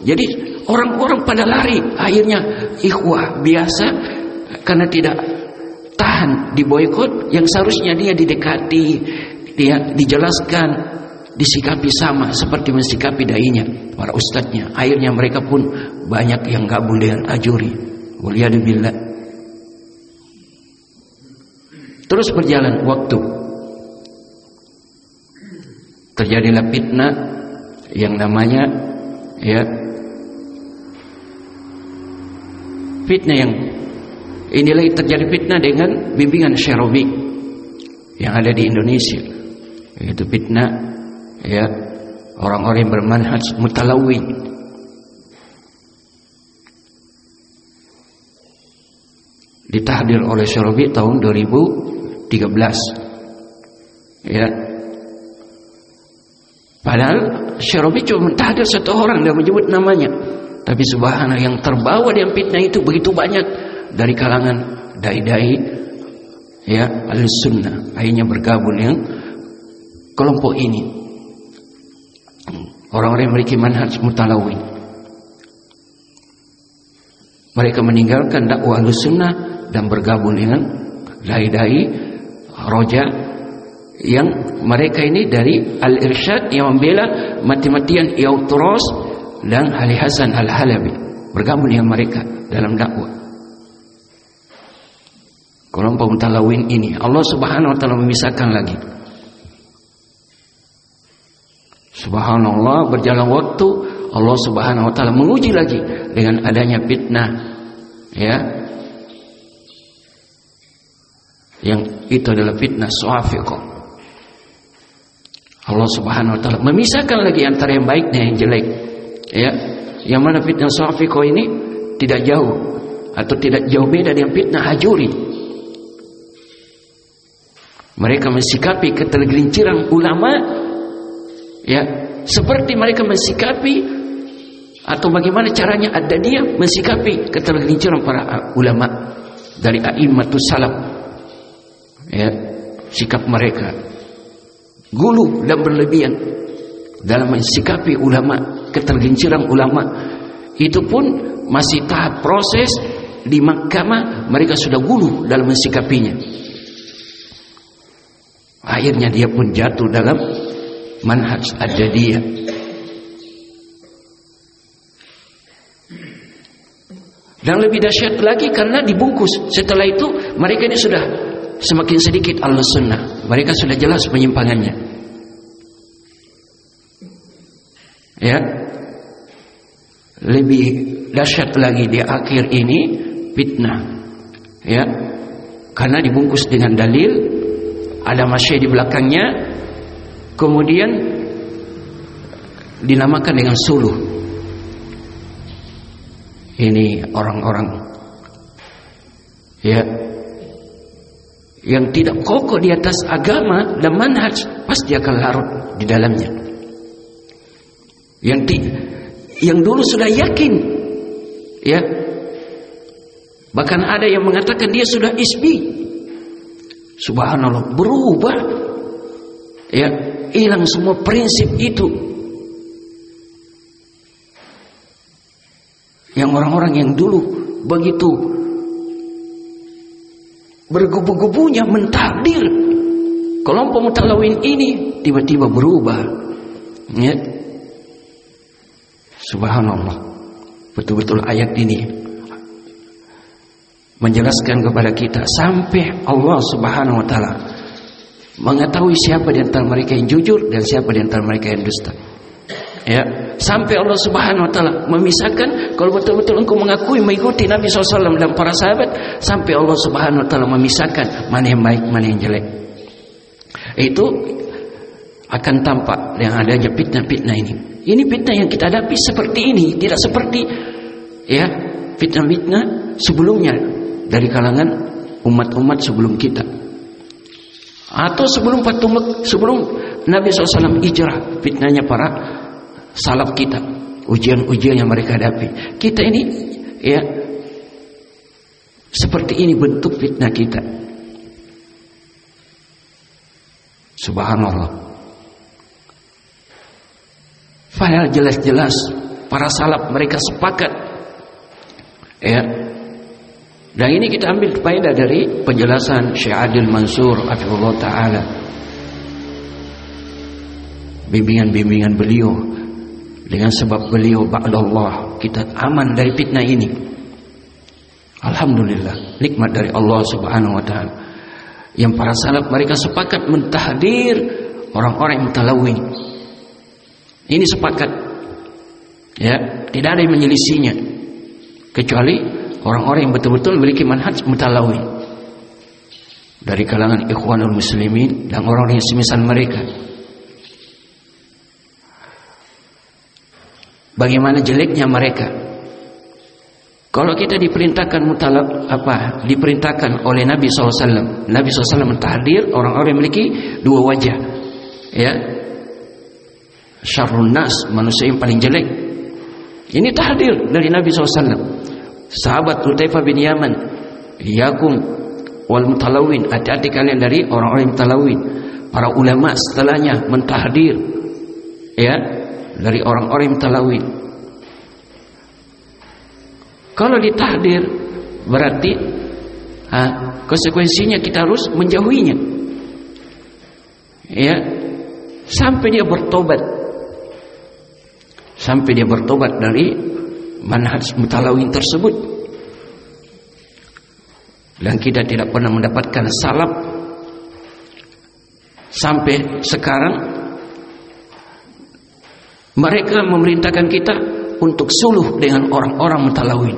Jadi orang-orang pada lari akhirnya ikhwah biasa karena tidak tahan di boykot yang seharusnya dia didekati dia dijelaskan disikapi sama seperti mensikapi dainya para ustadznya. Akhirnya mereka pun banyak yang gabung dengan ajuri. Waliyadzubillah. Terus berjalan waktu. Terjadilah fitnah yang namanya ya fitnah yang inilah terjadi fitnah dengan bimbingan Syarabi yang ada di Indonesia. Yaitu fitnah ya orang-orang yang bermanhaj mutalawin. Ditahdir oleh Syarabi tahun 2013 ya. Padahal Syarabi cuma mentahdir satu orang dan menyebut namanya. Tapi subhanallah yang terbawa dengan fitnah itu begitu banyak dari kalangan dai-dai ya al-sunnah akhirnya bergabung dengan kelompok ini. Orang-orang yang memiliki manhaj mutalawin mereka meninggalkan dakwah al-sunnah dan bergabung dengan dai-dai roja yang mereka ini dari al-irsyad yang membela mati-matian Yautros dan Ali Hasan al-Halabi. Bergabung dengan mereka dalam dakwah kelompok mutalawin ini Allah Subhanahu wa taala memisahkan lagi. Subhanallah berjalan waktu Allah Subhanahu wa taala menguji lagi dengan adanya fitnah ya. Yang itu adalah fitnah suafiqah. Allah Subhanahu wa taala memisahkan lagi antara yang baik dan yang jelek ya. Yang mana fitnah suafiqah ini tidak jauh atau tidak jauh beda dengan fitnah hajuri mereka mensikapi ketergelinciran ulama ya seperti mereka mensikapi atau bagaimana caranya ada dia mensikapi ketergelinciran para ulama dari a'immatus salaf ya sikap mereka gulu dan berlebihan dalam mensikapi ulama ketergelinciran ulama. Itu pun masih tahap proses di mahkamah mereka sudah gulu dalam mensikapinya Akhirnya dia pun jatuh dalam manhaj ad-dadiyah. Dan lebih dahsyat lagi karena dibungkus. Setelah itu mereka ini sudah semakin sedikit al-sunnah. Mereka sudah jelas penyimpangannya. Ya. Lebih dahsyat lagi di akhir ini fitnah. Ya. Karena dibungkus dengan dalil ada masyaih di belakangnya. Kemudian dinamakan dengan suluh. Ini orang-orang. Ya. Yang tidak kokoh di atas agama dan manhaj pasti akan larut di dalamnya. Yang di, yang dulu sudah yakin ya. Bahkan ada yang mengatakan dia sudah isbi Subhanallah. Berubah. Ya hilang semua prinsip itu. Yang orang-orang yang dulu begitu bergubu-gubunya mentahdir kelompok mutalawin ini tiba-tiba berubah. Ya. Subhanallah. Betul-betul ayat ini menjelaskan kepada kita sampai Allah Subhanahu wa taala mengetahui siapa di antara mereka yang jujur dan siapa di antara mereka yang dusta. Ya, sampai Allah Subhanahu wa taala memisahkan kalau betul-betul engkau mengakui mengikuti Nabi SAW dan para sahabat, sampai Allah Subhanahu wa taala memisahkan mana yang baik, mana yang jelek. Itu akan tampak yang adanya fitnah-fitnah ini. Ini fitnah yang kita hadapi seperti ini, tidak seperti ya fitnah-fitnah sebelumnya dari kalangan umat-umat sebelum kita. Atau sebelum Fatum sebelum Nabi SAW hijrah fitnahnya para salaf kita ujian-ujian yang mereka hadapi. Kita ini ya seperti ini bentuk fitnah kita. Subhanallah. Padahal jelas-jelas para salaf mereka sepakat ya dan ini kita ambil faedah dari penjelasan Syekh Adil Mansur Afirullah Ta'ala. Bimbingan-bimbingan beliau Dengan sebab beliau Ba'dallah Kita aman dari fitnah ini. Alhamdulillah Nikmat dari Allah Subhanahu Wa Ta'ala. Yang para salaf mereka sepakat mentahdir Orang-orang yang mutalawin Ini sepakat. Ya, tidak ada yang menyelisinya Kecuali orang-orang yang betul-betul memiliki manhaj mutalawi. Dari kalangan ikhwanul muslimin dan orang-orang yang semisal mereka. Bagaimana jeleknya mereka? Kalau kita diperintahkan mutalab apa diperintahkan oleh Nabi SAW Nabi SAW mentahdir orang-orang yang memiliki dua wajah ya. Syarrun nas manusia yang paling jelek. Ini tahdir dari Nabi SAW sahabat Hudzaifah bin Yaman yakum wal mutalawin hati-hati kalian dari orang-orang mutalawin para ulama setelahnya mentahdir ya dari orang-orang mutalawin kalau ditahdir berarti ha, konsekuensinya kita harus menjauhinya. Ya sampai dia bertobat. Sampai dia bertobat dari manhaj mutalawin tersebut. Dan kita tidak pernah mendapatkan salap sampai sekarang. Mereka memerintahkan kita untuk suluh dengan orang-orang mutalawin.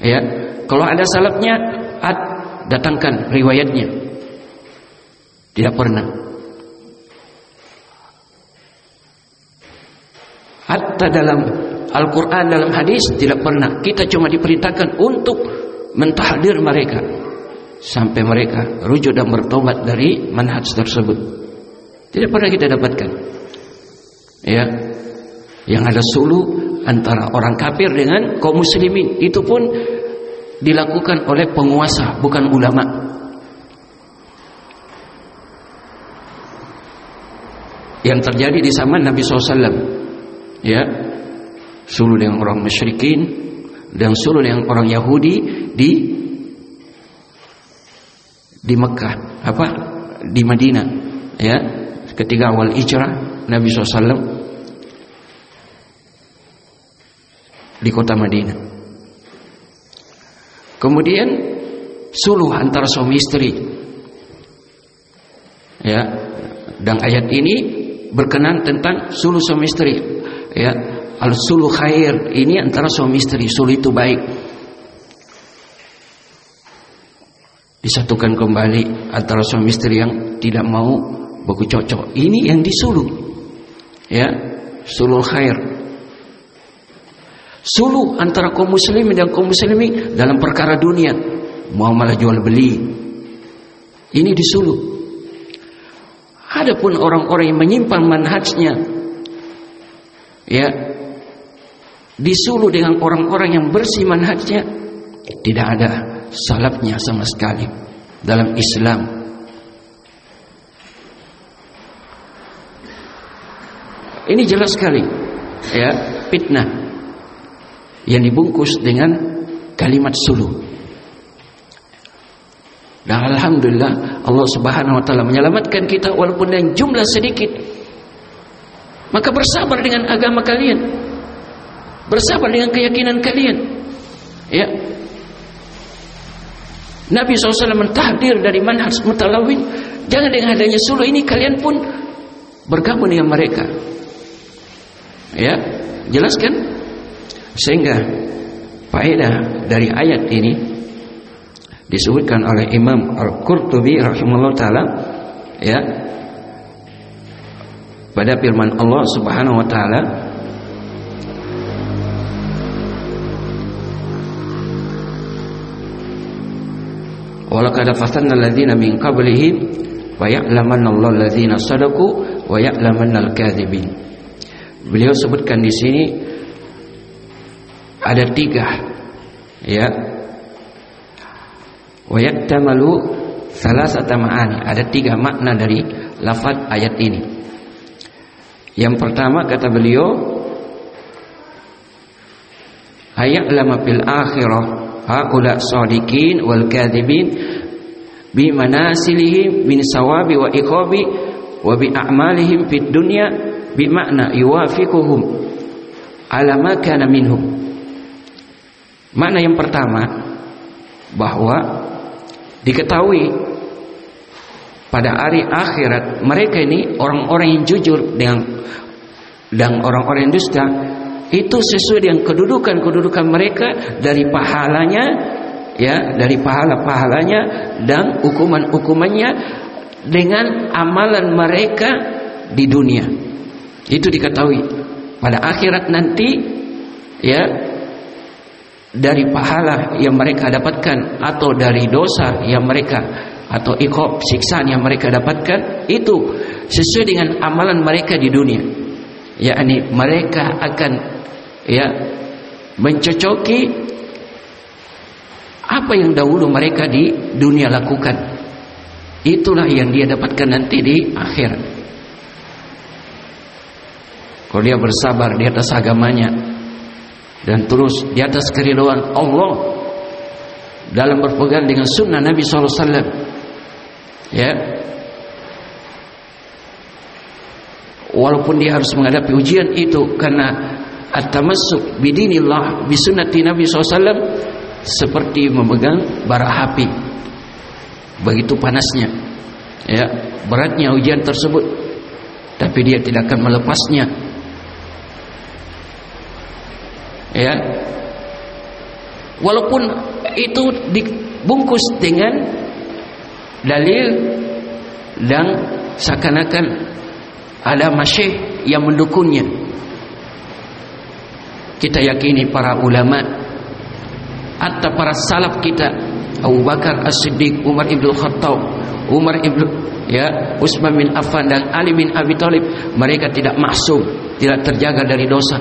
Ya kalau ada salafnya datangkan riwayatnya. Tidak pernah. Hatta dalam Al-Quran dalam hadis tidak pernah. Kita cuma diperintahkan untuk mentahdir mereka. Sampai mereka rujuk dan bertobat dari manhaj tersebut. Tidak pernah kita dapatkan. Ya. Yang ada sulu antara orang kafir dengan kaum muslimin. Itu pun dilakukan oleh penguasa bukan ulama. Yang terjadi di zaman Nabi SAW ya suluh dengan orang musyrikin dan suluh dengan orang Yahudi di di Mekah. Apa? Di Madinah. Ya. Ketika awal hijrah Nabi SAW di kota Madinah. Kemudian suluh antara suami istri. Ya. Dan ayat ini berkenan tentang suluh suami istri. Ya al sulu khair. Ini antara suami istri. Sulu itu baik. Disatukan kembali antara suami istri yang tidak mau baku cocok. Ini yang disuluh ya sulul khair. Suluh antara kaum muslimin dan kaum muslimin dalam perkara dunia. Mau malah jual beli. Ini disuluh adapun orang-orang yang menyimpan manhajnya ya disuluh dengan orang-orang yang bersih manhajnya. Tidak ada salafnya sama sekali dalam Islam. Ini jelas sekali ya fitnah yang dibungkus dengan kalimat suluh. Dan alhamdulillah Allah Subhanahu wa taala menyelamatkan kita walaupun dengan jumlah sedikit. Maka bersabar dengan agama kalian. Bersabar dengan keyakinan kalian. Ya. Nabi SAW mentahdir dari manhaj mutalawin. Jangan dengan adanya suluh ini kalian pun bergabung dengan mereka. Ya, jelaskan sehingga faedah dari ayat ini disebutkan oleh Imam Al-Qurtubi rahimahullah taala ya pada firman Allah Subhanahu wa taala Walaqad fatanna alladziina min qablihim wa ya'lamanna Allahu alladziina shadaqu wa ya'lamanna al-kadzibin. Beliau sebutkan di sini ada tiga ya. Wa yaktamalu salasata ma'ani. Ada tiga makna dari lafaz ayat ini. Yang pertama kata beliau ayat lama fil akhirah haula sadiqin wal kadzibin bi manasilihim min sawabi wa iqabi wa bi a'malihim fid dunya bi makna yuwafiquhum ala ma kana minhum makna yang pertama bahwa diketahui pada hari akhirat mereka ini orang-orang yang jujur dengan dan orang-orang yang dusta itu sesuai dengan kedudukan-kedudukan mereka dari pahalanya ya dari pahala-pahalanya dan hukuman-hukumannya dengan amalan mereka di dunia. Itu diketahui. Pada akhirat nanti ya dari pahala yang mereka dapatkan atau dari dosa yang mereka atau ikhob siksaan yang mereka dapatkan itu sesuai dengan amalan mereka di dunia. Yakni mereka akan ya mencocoki apa yang dahulu mereka di dunia lakukan. Itulah yang dia dapatkan nanti di akhirat. Kalau dia bersabar di atas agamanya dan terus di atas keridhaan Allah dalam berpegang dengan sunnah Nabi SAW ya. Walaupun dia harus menghadapi ujian itu karena at-tamassuk bidinillah bisunnati Nabi SAW seperti memegang bara api. Begitu panasnya. Ya beratnya ujian tersebut. Tapi dia tidak akan melepasnya. Ya. Walaupun itu dibungkus dengan dalil dan seakan-akan ada masyih yang mendukungnya kita yakini para ulama atau para salaf kita Abu Bakar As-Siddiq Umar Ibn Khattab Umar Ibn ya Utsman bin Affan dan Ali bin Abi Thalib mereka tidak maksum tidak terjaga dari dosa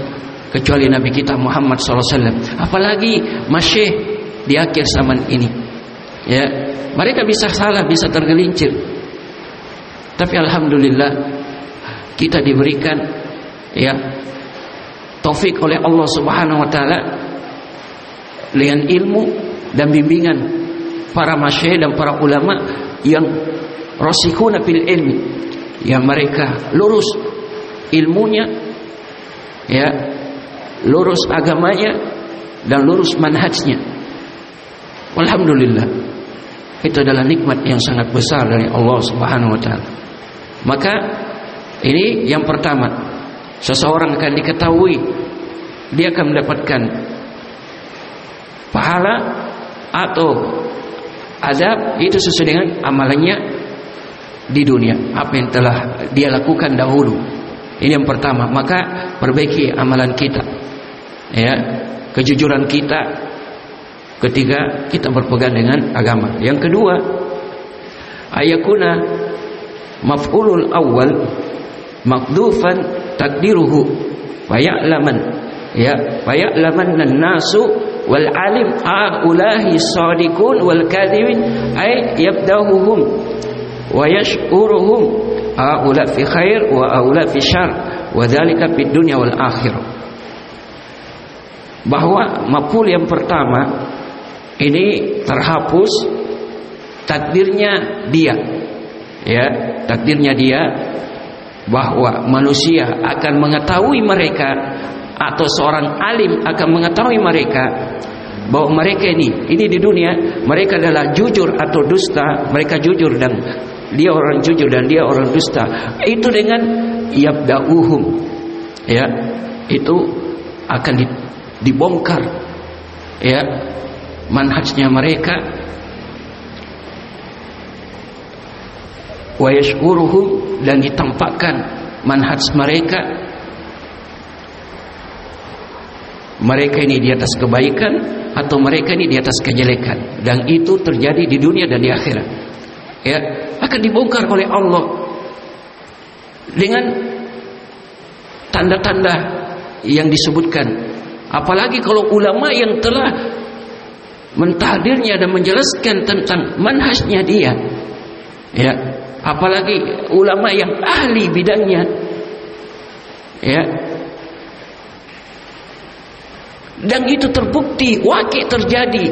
kecuali Nabi kita Muhammad SAW apalagi masyih di akhir zaman ini ya mereka bisa salah bisa tergelincir. Tapi alhamdulillah kita diberikan ya taufik oleh Allah Subhanahu wa taala dengan ilmu dan bimbingan para masyayikh dan para ulama yang rasikuna fil ilmi yang mereka lurus ilmunya ya lurus agamanya dan lurus manhajnya alhamdulillah itu adalah nikmat yang sangat besar dari Allah Subhanahu wa taala maka ini yang pertama. Seseorang akan diketahui dia akan mendapatkan pahala atau azab itu sesuai dengan amalannya di dunia. Apa yang telah dia lakukan dahulu. Ini yang pertama. Maka perbaiki amalan kita. Ya, kejujuran kita ketika kita berpegang dengan agama. Yang kedua, ayakuna maf'ulul awal makdufan takdiruhu faya'laman ya faya'laman nasu wal alim ulahi sadiqun wal kadhibin. Ay yabdahuhum wa yash'uruhum aula fi khair wa aula fi syar. Wa dhalika fid dunya wal akhirah. Bahwa maful yang pertama ini terhapus takdirnya dia. Ya takdirnya dia bahwa manusia akan mengetahui mereka atau seorang alim akan mengetahui mereka bahwa mereka ini ini di dunia mereka adalah jujur atau dusta mereka jujur dan dia orang jujur dan dia orang dusta. Itu dengan yabda'uhum ya. Itu akan dibongkar ya manhajnya mereka. Wa yashkuruhum dan ditampakkan manhaj mereka. Mereka ini di atas kebaikan atau mereka ini di atas kejelekan. Dan itu terjadi di dunia dan di akhirat. Ya akan dibongkar oleh Allah dengan tanda-tanda yang disebutkan. Apalagi kalau ulama yang telah mentahdirnya dan menjelaskan tentang manhajnya dia. Ya apalagi ulama yang ahli bidangnya. Ya. Dan itu terbukti wakil terjadi.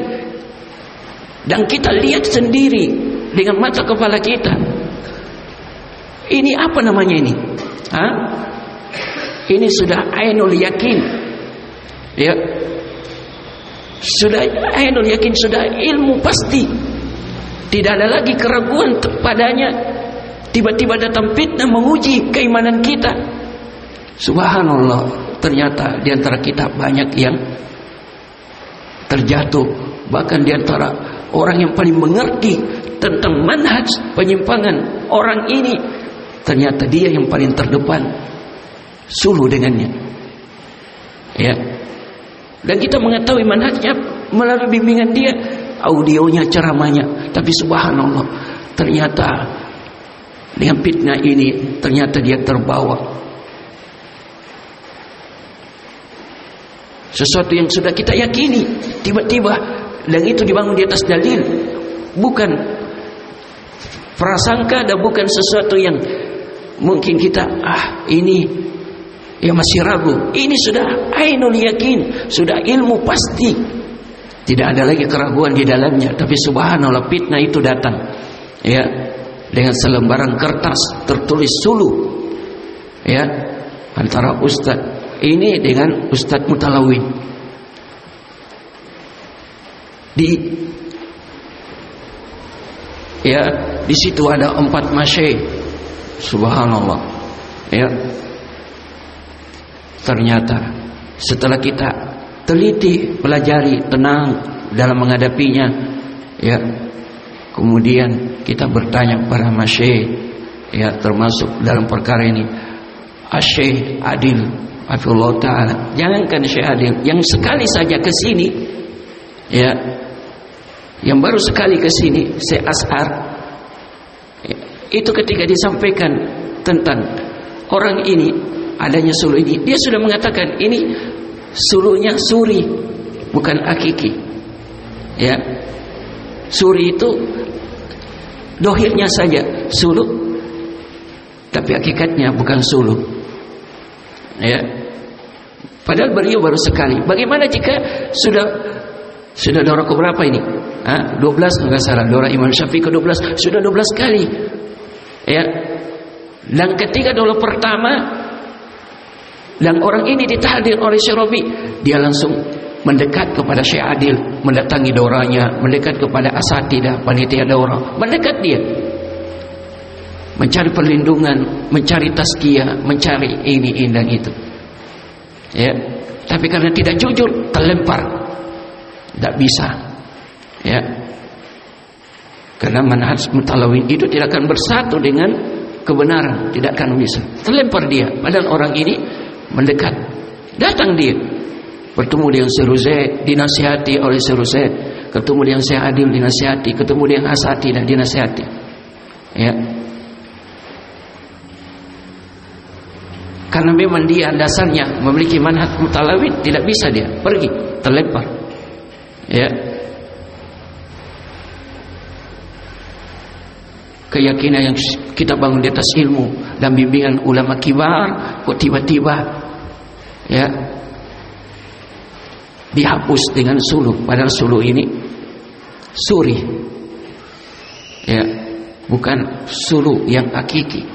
Dan kita lihat sendiri dengan mata kepala kita. Ini apa namanya ini? Ha? ini sudah ainul yakin. Ya. Sudah ainul yakin sudah ilmu pasti tidak ada lagi keraguan padanya Tiba-tiba datang fitnah menguji keimanan kita. Subhanallah, ternyata di antara kita banyak yang terjatuh. Bahkan di antara orang yang paling mengerti tentang manhaj penyimpangan orang ini, ternyata dia yang paling terdepan. Suluh dengannya. Ya. Dan kita mengetahui manhajnya melalui bimbingan dia, audionya, ceramahnya. Tapi subhanallah, ternyata dengan fitnah ini ternyata dia terbawa. Sesuatu yang sudah kita yakini tiba-tiba dan itu dibangun di atas dalil. Bukan prasangka dan bukan sesuatu yang mungkin kita ah ini ya masih ragu. Ini sudah ainul yakin sudah ilmu pasti tidak ada lagi keraguan di dalamnya. Tapi subhanallah fitnah itu datang. Ya dengan selembaran kertas tertulis sulu. Ya antara ustaz ini dengan Ustadz Mutalawin di ya di situ ada empat masye subhanallah. Ya. Ternyata setelah kita teliti pelajari tenang dalam menghadapinya. Ya. Kemudian kita bertanya kepada masye ya termasuk dalam perkara ini. Asyih Adil Afillah Ta'ala. Jangankan Syekh Adil Yang sekali saja ke sini Ya Yang baru sekali ke sini Syekh Ashar ya, Itu ketika disampaikan Tentang Orang ini Adanya suluh ini Dia sudah mengatakan Ini Suluhnya suri Bukan akiki Ya Suri itu Dohirnya saja Suluh Tapi hakikatnya bukan suluh Ya Padahal beliau baru sekali. Bagaimana jika sudah sudah dora ke berapa ini? Ah, 12 enggak salah. Dora Imam Syafi'i ke 12 sudah 12 kali. Ya. Dan ketika dora pertama dan orang ini ditahdir oleh Syekh Rabi, dia langsung mendekat kepada Syekh Adil, mendatangi doranya, mendekat kepada asatidah, panitia daurah, mendekat dia. Mencari perlindungan, mencari tazkiyah, mencari ini, ini dan itu. Ya. Tapi karena tidak jujur terlempar. Tidak bisa. Ya. Karena manhaj mutalawin itu tidak akan bersatu dengan kebenaran. Tidak akan bisa. Terlempar dia. Padahal orang ini mendekat. Datang dia. Bertemu dengan Syekh dinasihati oleh Syekh ketemu dengan Syekh Adil dinasihati. Ketemu dengan Asati dan dinasihati. Ya. Karena memang dia dasarnya memiliki manhaj mutalawin, tidak bisa dia pergi, terlempar. Ya. Keyakinan yang kita bangun di atas ilmu dan bimbingan ulama kibar kok tiba-tiba ya dihapus dengan suluh padahal suluh ini suri ya bukan suluh yang hakiki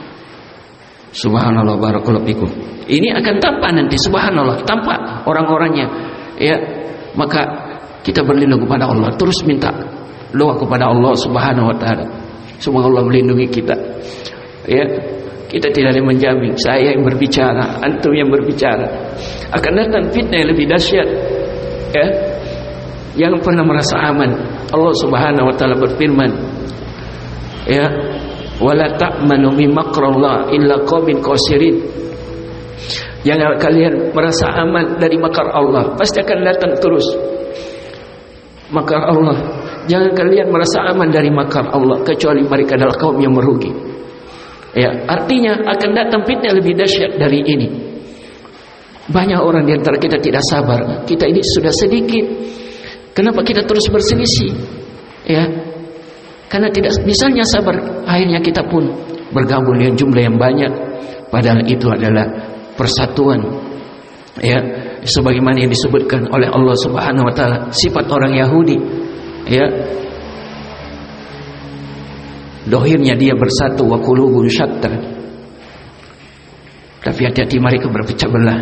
Subhanallah barakallahu fikum. Ini akan tampak nanti subhanallah, tampak orang-orangnya. Ya, maka kita berlindung kepada Allah, terus minta doa kepada Allah Subhanahu wa taala. Semoga Allah melindungi kita. Ya, kita tidak ada menjamin saya yang berbicara, antum yang berbicara. Akan datang fitnah yang lebih dahsyat. Ya. Yang pernah merasa aman. Allah Subhanahu wa taala berfirman, ya wala ta'manu min makrallah illa qaumin qasirin jangan kalian merasa aman dari makar Allah pasti akan datang terus makar Allah jangan kalian merasa aman dari makar Allah kecuali mereka adalah kaum yang merugi ya artinya akan datang fitnah lebih dahsyat dari ini banyak orang di antara kita tidak sabar kita ini sudah sedikit kenapa kita terus berselisih ya karena tidak bisanya sabar, akhirnya kita pun bergabung dengan jumlah yang banyak. Padahal itu adalah persatuan. Ya, sebagaimana yang disebutkan oleh Allah Subhanahu wa taala, sifat orang Yahudi. Ya. Dohirnya dia bersatu wa qulubun syatta. Tapi hati-hati mereka berpecah belah.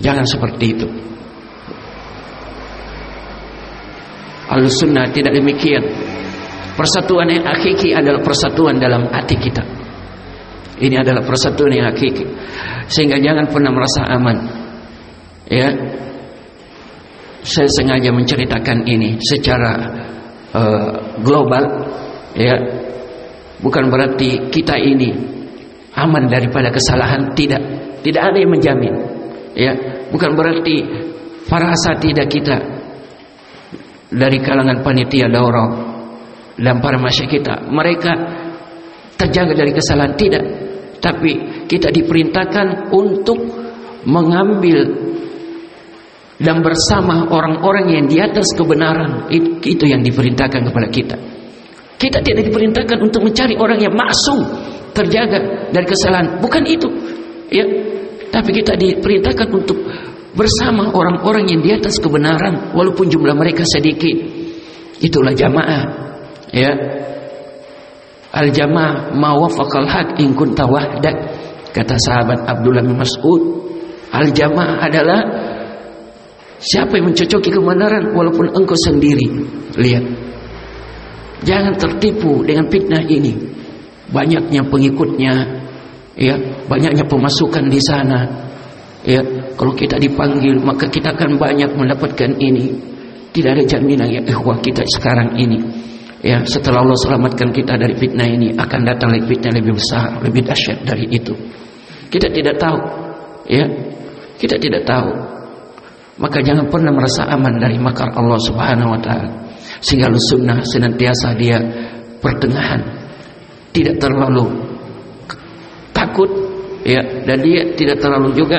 Jangan seperti itu. Al-Sunnah tidak demikian. Persatuan yang hakiki adalah persatuan dalam hati kita. Ini adalah persatuan yang hakiki. Sehingga jangan pernah merasa aman. Ya. Saya sengaja menceritakan ini secara uh, global ya. Bukan berarti kita ini aman daripada kesalahan, tidak. Tidak ada yang menjamin. Ya, bukan berarti para asatidah kita dari kalangan panitia daurah dan para masyarakat kita mereka terjaga dari kesalahan tidak tapi kita diperintahkan untuk mengambil dan bersama orang-orang yang di atas kebenaran itu yang diperintahkan kepada kita. Kita tidak diperintahkan untuk mencari orang yang maksum terjaga dari kesalahan. Bukan itu ya. Tapi kita diperintahkan untuk bersama orang-orang yang di atas kebenaran walaupun jumlah mereka sedikit. Itulah jamaah ya. Al jamaah ma wafaqal haq in kunta wahdak kata sahabat Abdullah bin Mas'ud. Al jamaah adalah Siapa yang mencocoki kebenaran walaupun engkau sendiri? Lihat. Jangan tertipu dengan fitnah ini. Banyaknya pengikutnya, ya, banyaknya pemasukan di sana. Ya, kalau kita dipanggil maka kita akan banyak mendapatkan ini. Tidak ada jaminan ya ikhwah kita sekarang ini. Ya, setelah Allah selamatkan kita dari fitnah ini akan datang lagi fitnah lebih besar, lebih dahsyat dari itu. Kita tidak tahu. Ya. Kita tidak tahu maka jangan pernah merasa aman dari makar Allah Subhanahu wa taala. Sehingga sunnah senantiasa dia pertengahan. Tidak terlalu takut ya dan dia tidak terlalu juga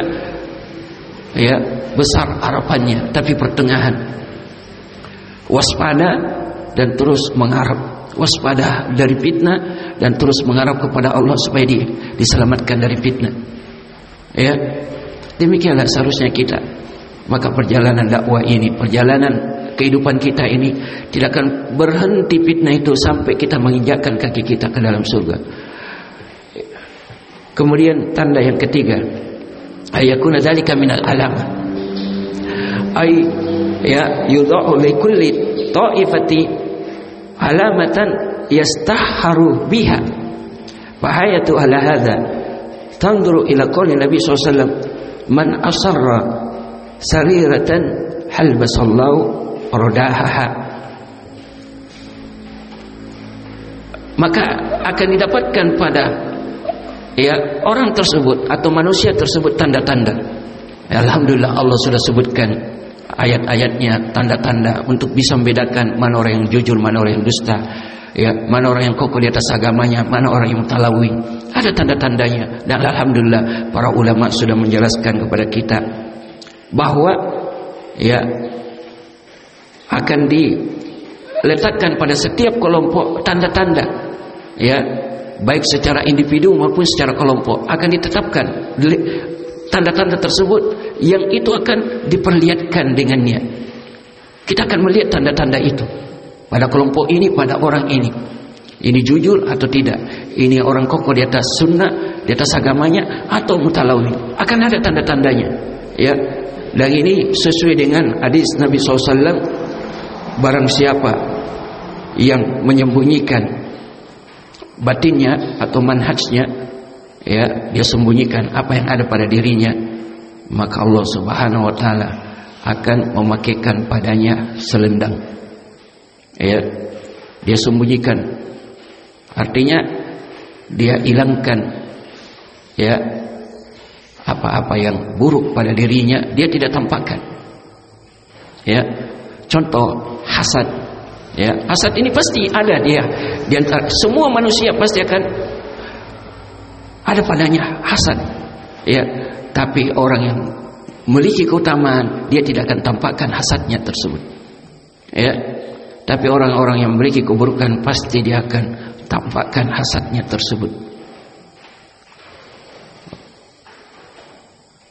ya besar harapannya tapi pertengahan. Waspada dan terus mengharap waspada dari fitnah dan terus mengharap kepada Allah supaya dia diselamatkan dari fitnah. Ya. Demikianlah seharusnya kita maka perjalanan dakwah ini, perjalanan kehidupan kita ini tidak akan berhenti fitnah itu sampai kita menginjakkan kaki kita ke dalam surga. Kemudian tanda yang ketiga, ayakuna dzalika minal alam. Ay ya yudha'u li kulli ta'ifati alamatan yastahharu biha. Bahayatu ala hadha tanzuru ila qawli Nabi sallallahu alaihi wasallam man asarra sariratan hal basallahu rodahaha. Maka akan didapatkan pada ya orang tersebut atau manusia tersebut tanda-tanda. Ya, Alhamdulillah Allah sudah sebutkan ayat-ayatnya tanda-tanda untuk bisa membedakan mana orang yang jujur mana orang yang dusta. Ya mana orang yang kokoh di atas agamanya mana orang yang mutalawi ada tanda-tandanya. Dan alhamdulillah para ulama sudah menjelaskan kepada kita bahwa ya akan diletakkan pada setiap kelompok tanda-tanda ya baik secara individu maupun secara kelompok akan ditetapkan tanda-tanda tersebut yang itu akan diperlihatkan dengannya. Kita akan melihat tanda-tanda itu pada kelompok ini pada orang ini. Ini jujur atau tidak? Ini orang kokoh di atas sunnah di atas agamanya atau mutalawi akan ada tanda-tandanya ya. Dan ini sesuai dengan hadis Nabi SAW Barang siapa Yang menyembunyikan Batinnya Atau manhajnya ya Dia sembunyikan apa yang ada pada dirinya Maka Allah subhanahu wa ta'ala Akan memakaikan padanya Selendang. Ya. Dia sembunyikan. Artinya Dia hilangkan Ya apa-apa yang buruk pada dirinya dia tidak tampakkan. Ya. Contoh hasad. Ya hasad ini pasti ada dia di antara semua manusia pasti akan ada padanya hasad. Ya tapi orang yang memiliki keutamaan dia tidak akan tampakkan hasadnya tersebut. Ya tapi orang-orang yang memiliki keburukan pasti dia akan tampakkan hasadnya tersebut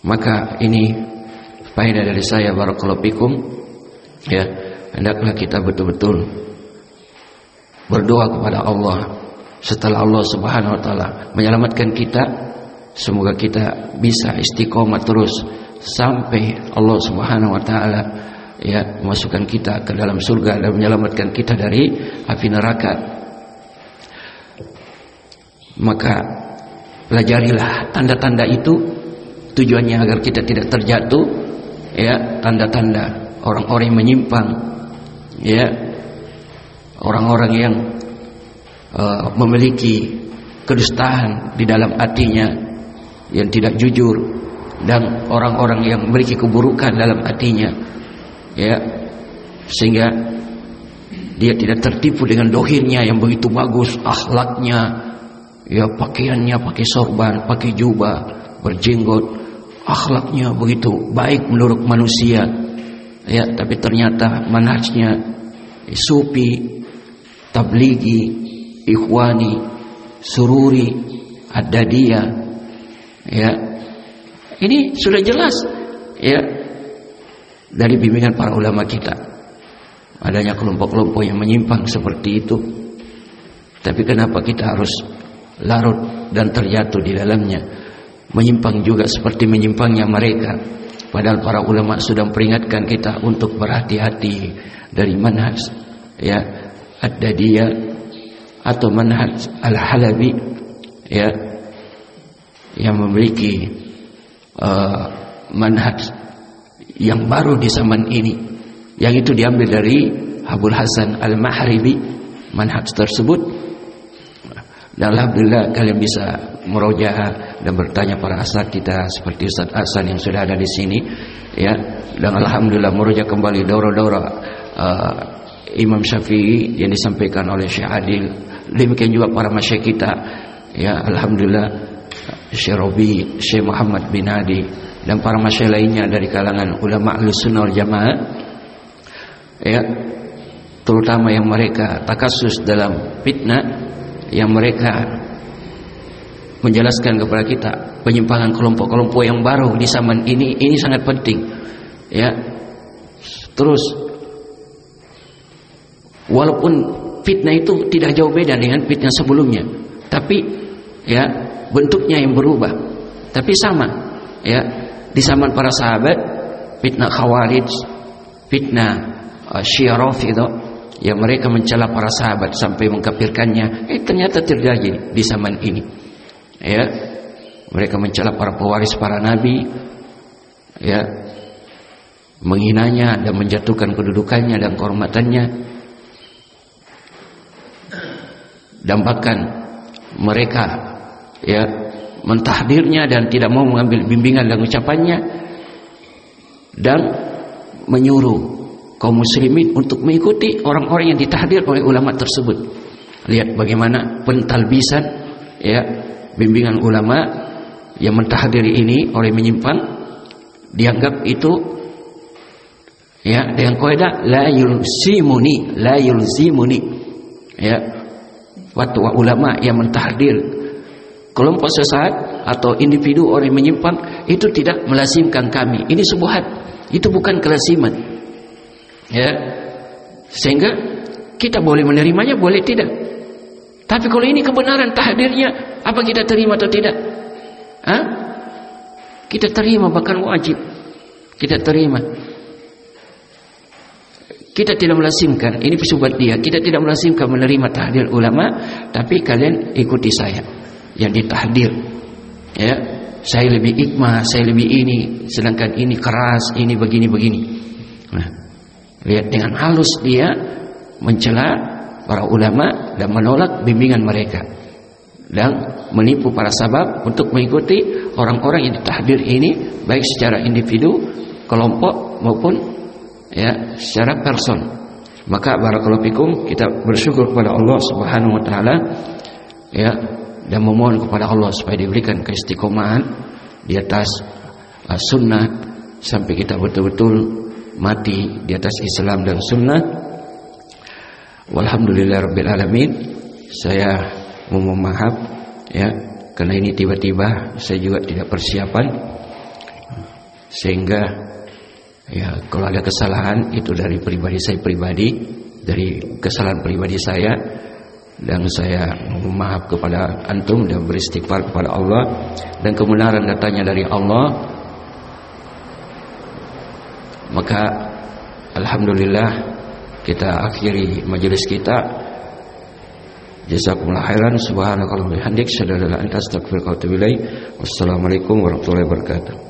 Maka ini faedah dari saya barakallahu fikum. Ya hendaklah kita betul-betul berdoa kepada Allah setelah Allah Subhanahu wa taala menyelamatkan kita. Semoga kita bisa istiqomah terus sampai Allah Subhanahu wa taala ya memasukkan kita ke dalam surga dan menyelamatkan kita dari api neraka. Maka pelajarilah tanda-tanda itu tujuannya agar kita tidak terjatuh ya tanda-tanda orang-orang yang menyimpang ya orang-orang yang uh, memiliki kedustaan di dalam hatinya yang tidak jujur dan orang-orang yang memiliki keburukan dalam hatinya ya sehingga dia tidak tertipu dengan dohirnya yang begitu bagus akhlaknya ya pakaiannya pakai sorban pakai jubah berjenggot akhlaknya begitu baik menurut manusia. Ya tapi ternyata manhajnya supi tabligi ikhwani sururi ad-dadiyah ya ini sudah jelas ya dari bimbingan para ulama kita. Adanya kelompok-kelompok yang menyimpang seperti itu. Tapi kenapa kita harus larut dan terjatuh di dalamnya menyimpang juga seperti menyimpangnya mereka. Padahal para ulama sudah memperingatkan kita untuk berhati-hati dari manhaj ya ad-dadiyah atau manhaj al-halabi ya yang memiliki uh, manhaj yang baru di zaman ini. Yang itu diambil dari Abdul Hasan Al-Mahribi manhaj tersebut. Dan Alhamdulillah kalian bisa merojaah dan bertanya para asat kita seperti Ustaz Hasan yang sudah ada di sini ya. Dan Alhamdulillah meroja kembali. Daurah-daurah uh, Imam Syafi'i yang disampaikan oleh Syekh Adil. Demikian juga para masyayikh kita ya. Alhamdulillah Syekh Robi Syekh Muhammad bin Hadi dan para masyayikh lainnya dari kalangan ulama wal jamaah ya. Terutama yang mereka takasus dalam fitnah yang mereka menjelaskan kepada kita penyimpangan kelompok-kelompok yang baru di zaman ini ini sangat penting ya. Terus walaupun fitnah itu tidak jauh beda dengan fitnah sebelumnya tapi ya bentuknya yang berubah. Tapi sama ya di zaman para sahabat fitnah khawarij fitnah uh, syiaraf itu yang mereka mencela para sahabat sampai mengkafirkannya. Eh ternyata terjadi di zaman ini ya. Mereka mencela para pewaris para nabi. Ya. Menghinanya dan menjatuhkan kedudukannya dan kehormatannya. Dan bahkan mereka ya mentahdirnya dan tidak mau mengambil bimbingan dan ucapannya dan menyuruh kaum muslimin untuk mengikuti orang-orang yang ditahdir oleh ulama tersebut. Lihat bagaimana pentalbisan ya bimbingan ulama yang mentahdiri ini oleh menyimpang dianggap itu ya dengan kaidah la yulzimuni la yulzimuni. Ya fatwa ulama yang mentahdir kelompok sesat atau individu orang yang itu tidak melazimkan kami. Ini subuhat itu bukan kelasiman ya sehingga kita boleh menerimanya boleh tidak tapi kalau ini kebenaran tahdirnya apa kita terima atau tidak? Hah? kita terima bahkan wajib. Kita terima. Kita tidak melazimkan ini pesubat dia. Kita tidak melazimkan menerima tahdir ulama tapi kalian ikuti saya. Yang ditahdir. Ya. Saya lebih ikmah saya lebih ini sedangkan ini keras ini begini begini. Nah lihat dengan halus dia mencela para ulama dan menolak bimbingan mereka. Dan menipu para sabab untuk mengikuti orang-orang yang ditahdir ini baik secara individu kelompok maupun ya secara person. Maka barakallahu fikum kita bersyukur kepada Allah Subhanahu wa taala ya dan memohon kepada Allah supaya diberikan keistiqomahan di atas uh, sunnah sampai kita betul-betul mati di atas Islam dan sunnah walhamdulillah rabbil alamin. Saya mohon maaf ya karena ini tiba-tiba saya juga tidak persiapan. Sehingga Ya, kalau ada kesalahan itu dari pribadi saya pribadi, dari kesalahan pribadi saya. Dan saya maaf kepada antum dan beristighfar kepada Allah. Dan kebenaran datanya dari Allah. Maka alhamdulillah kita akhiri majelis kita. Jazakumullah khairan subhanakallahumma bihamdik, syadallah anta astaghfiruka wa atubu ilaik. Wassalamualaikum warahmatullahi wabarakatuh.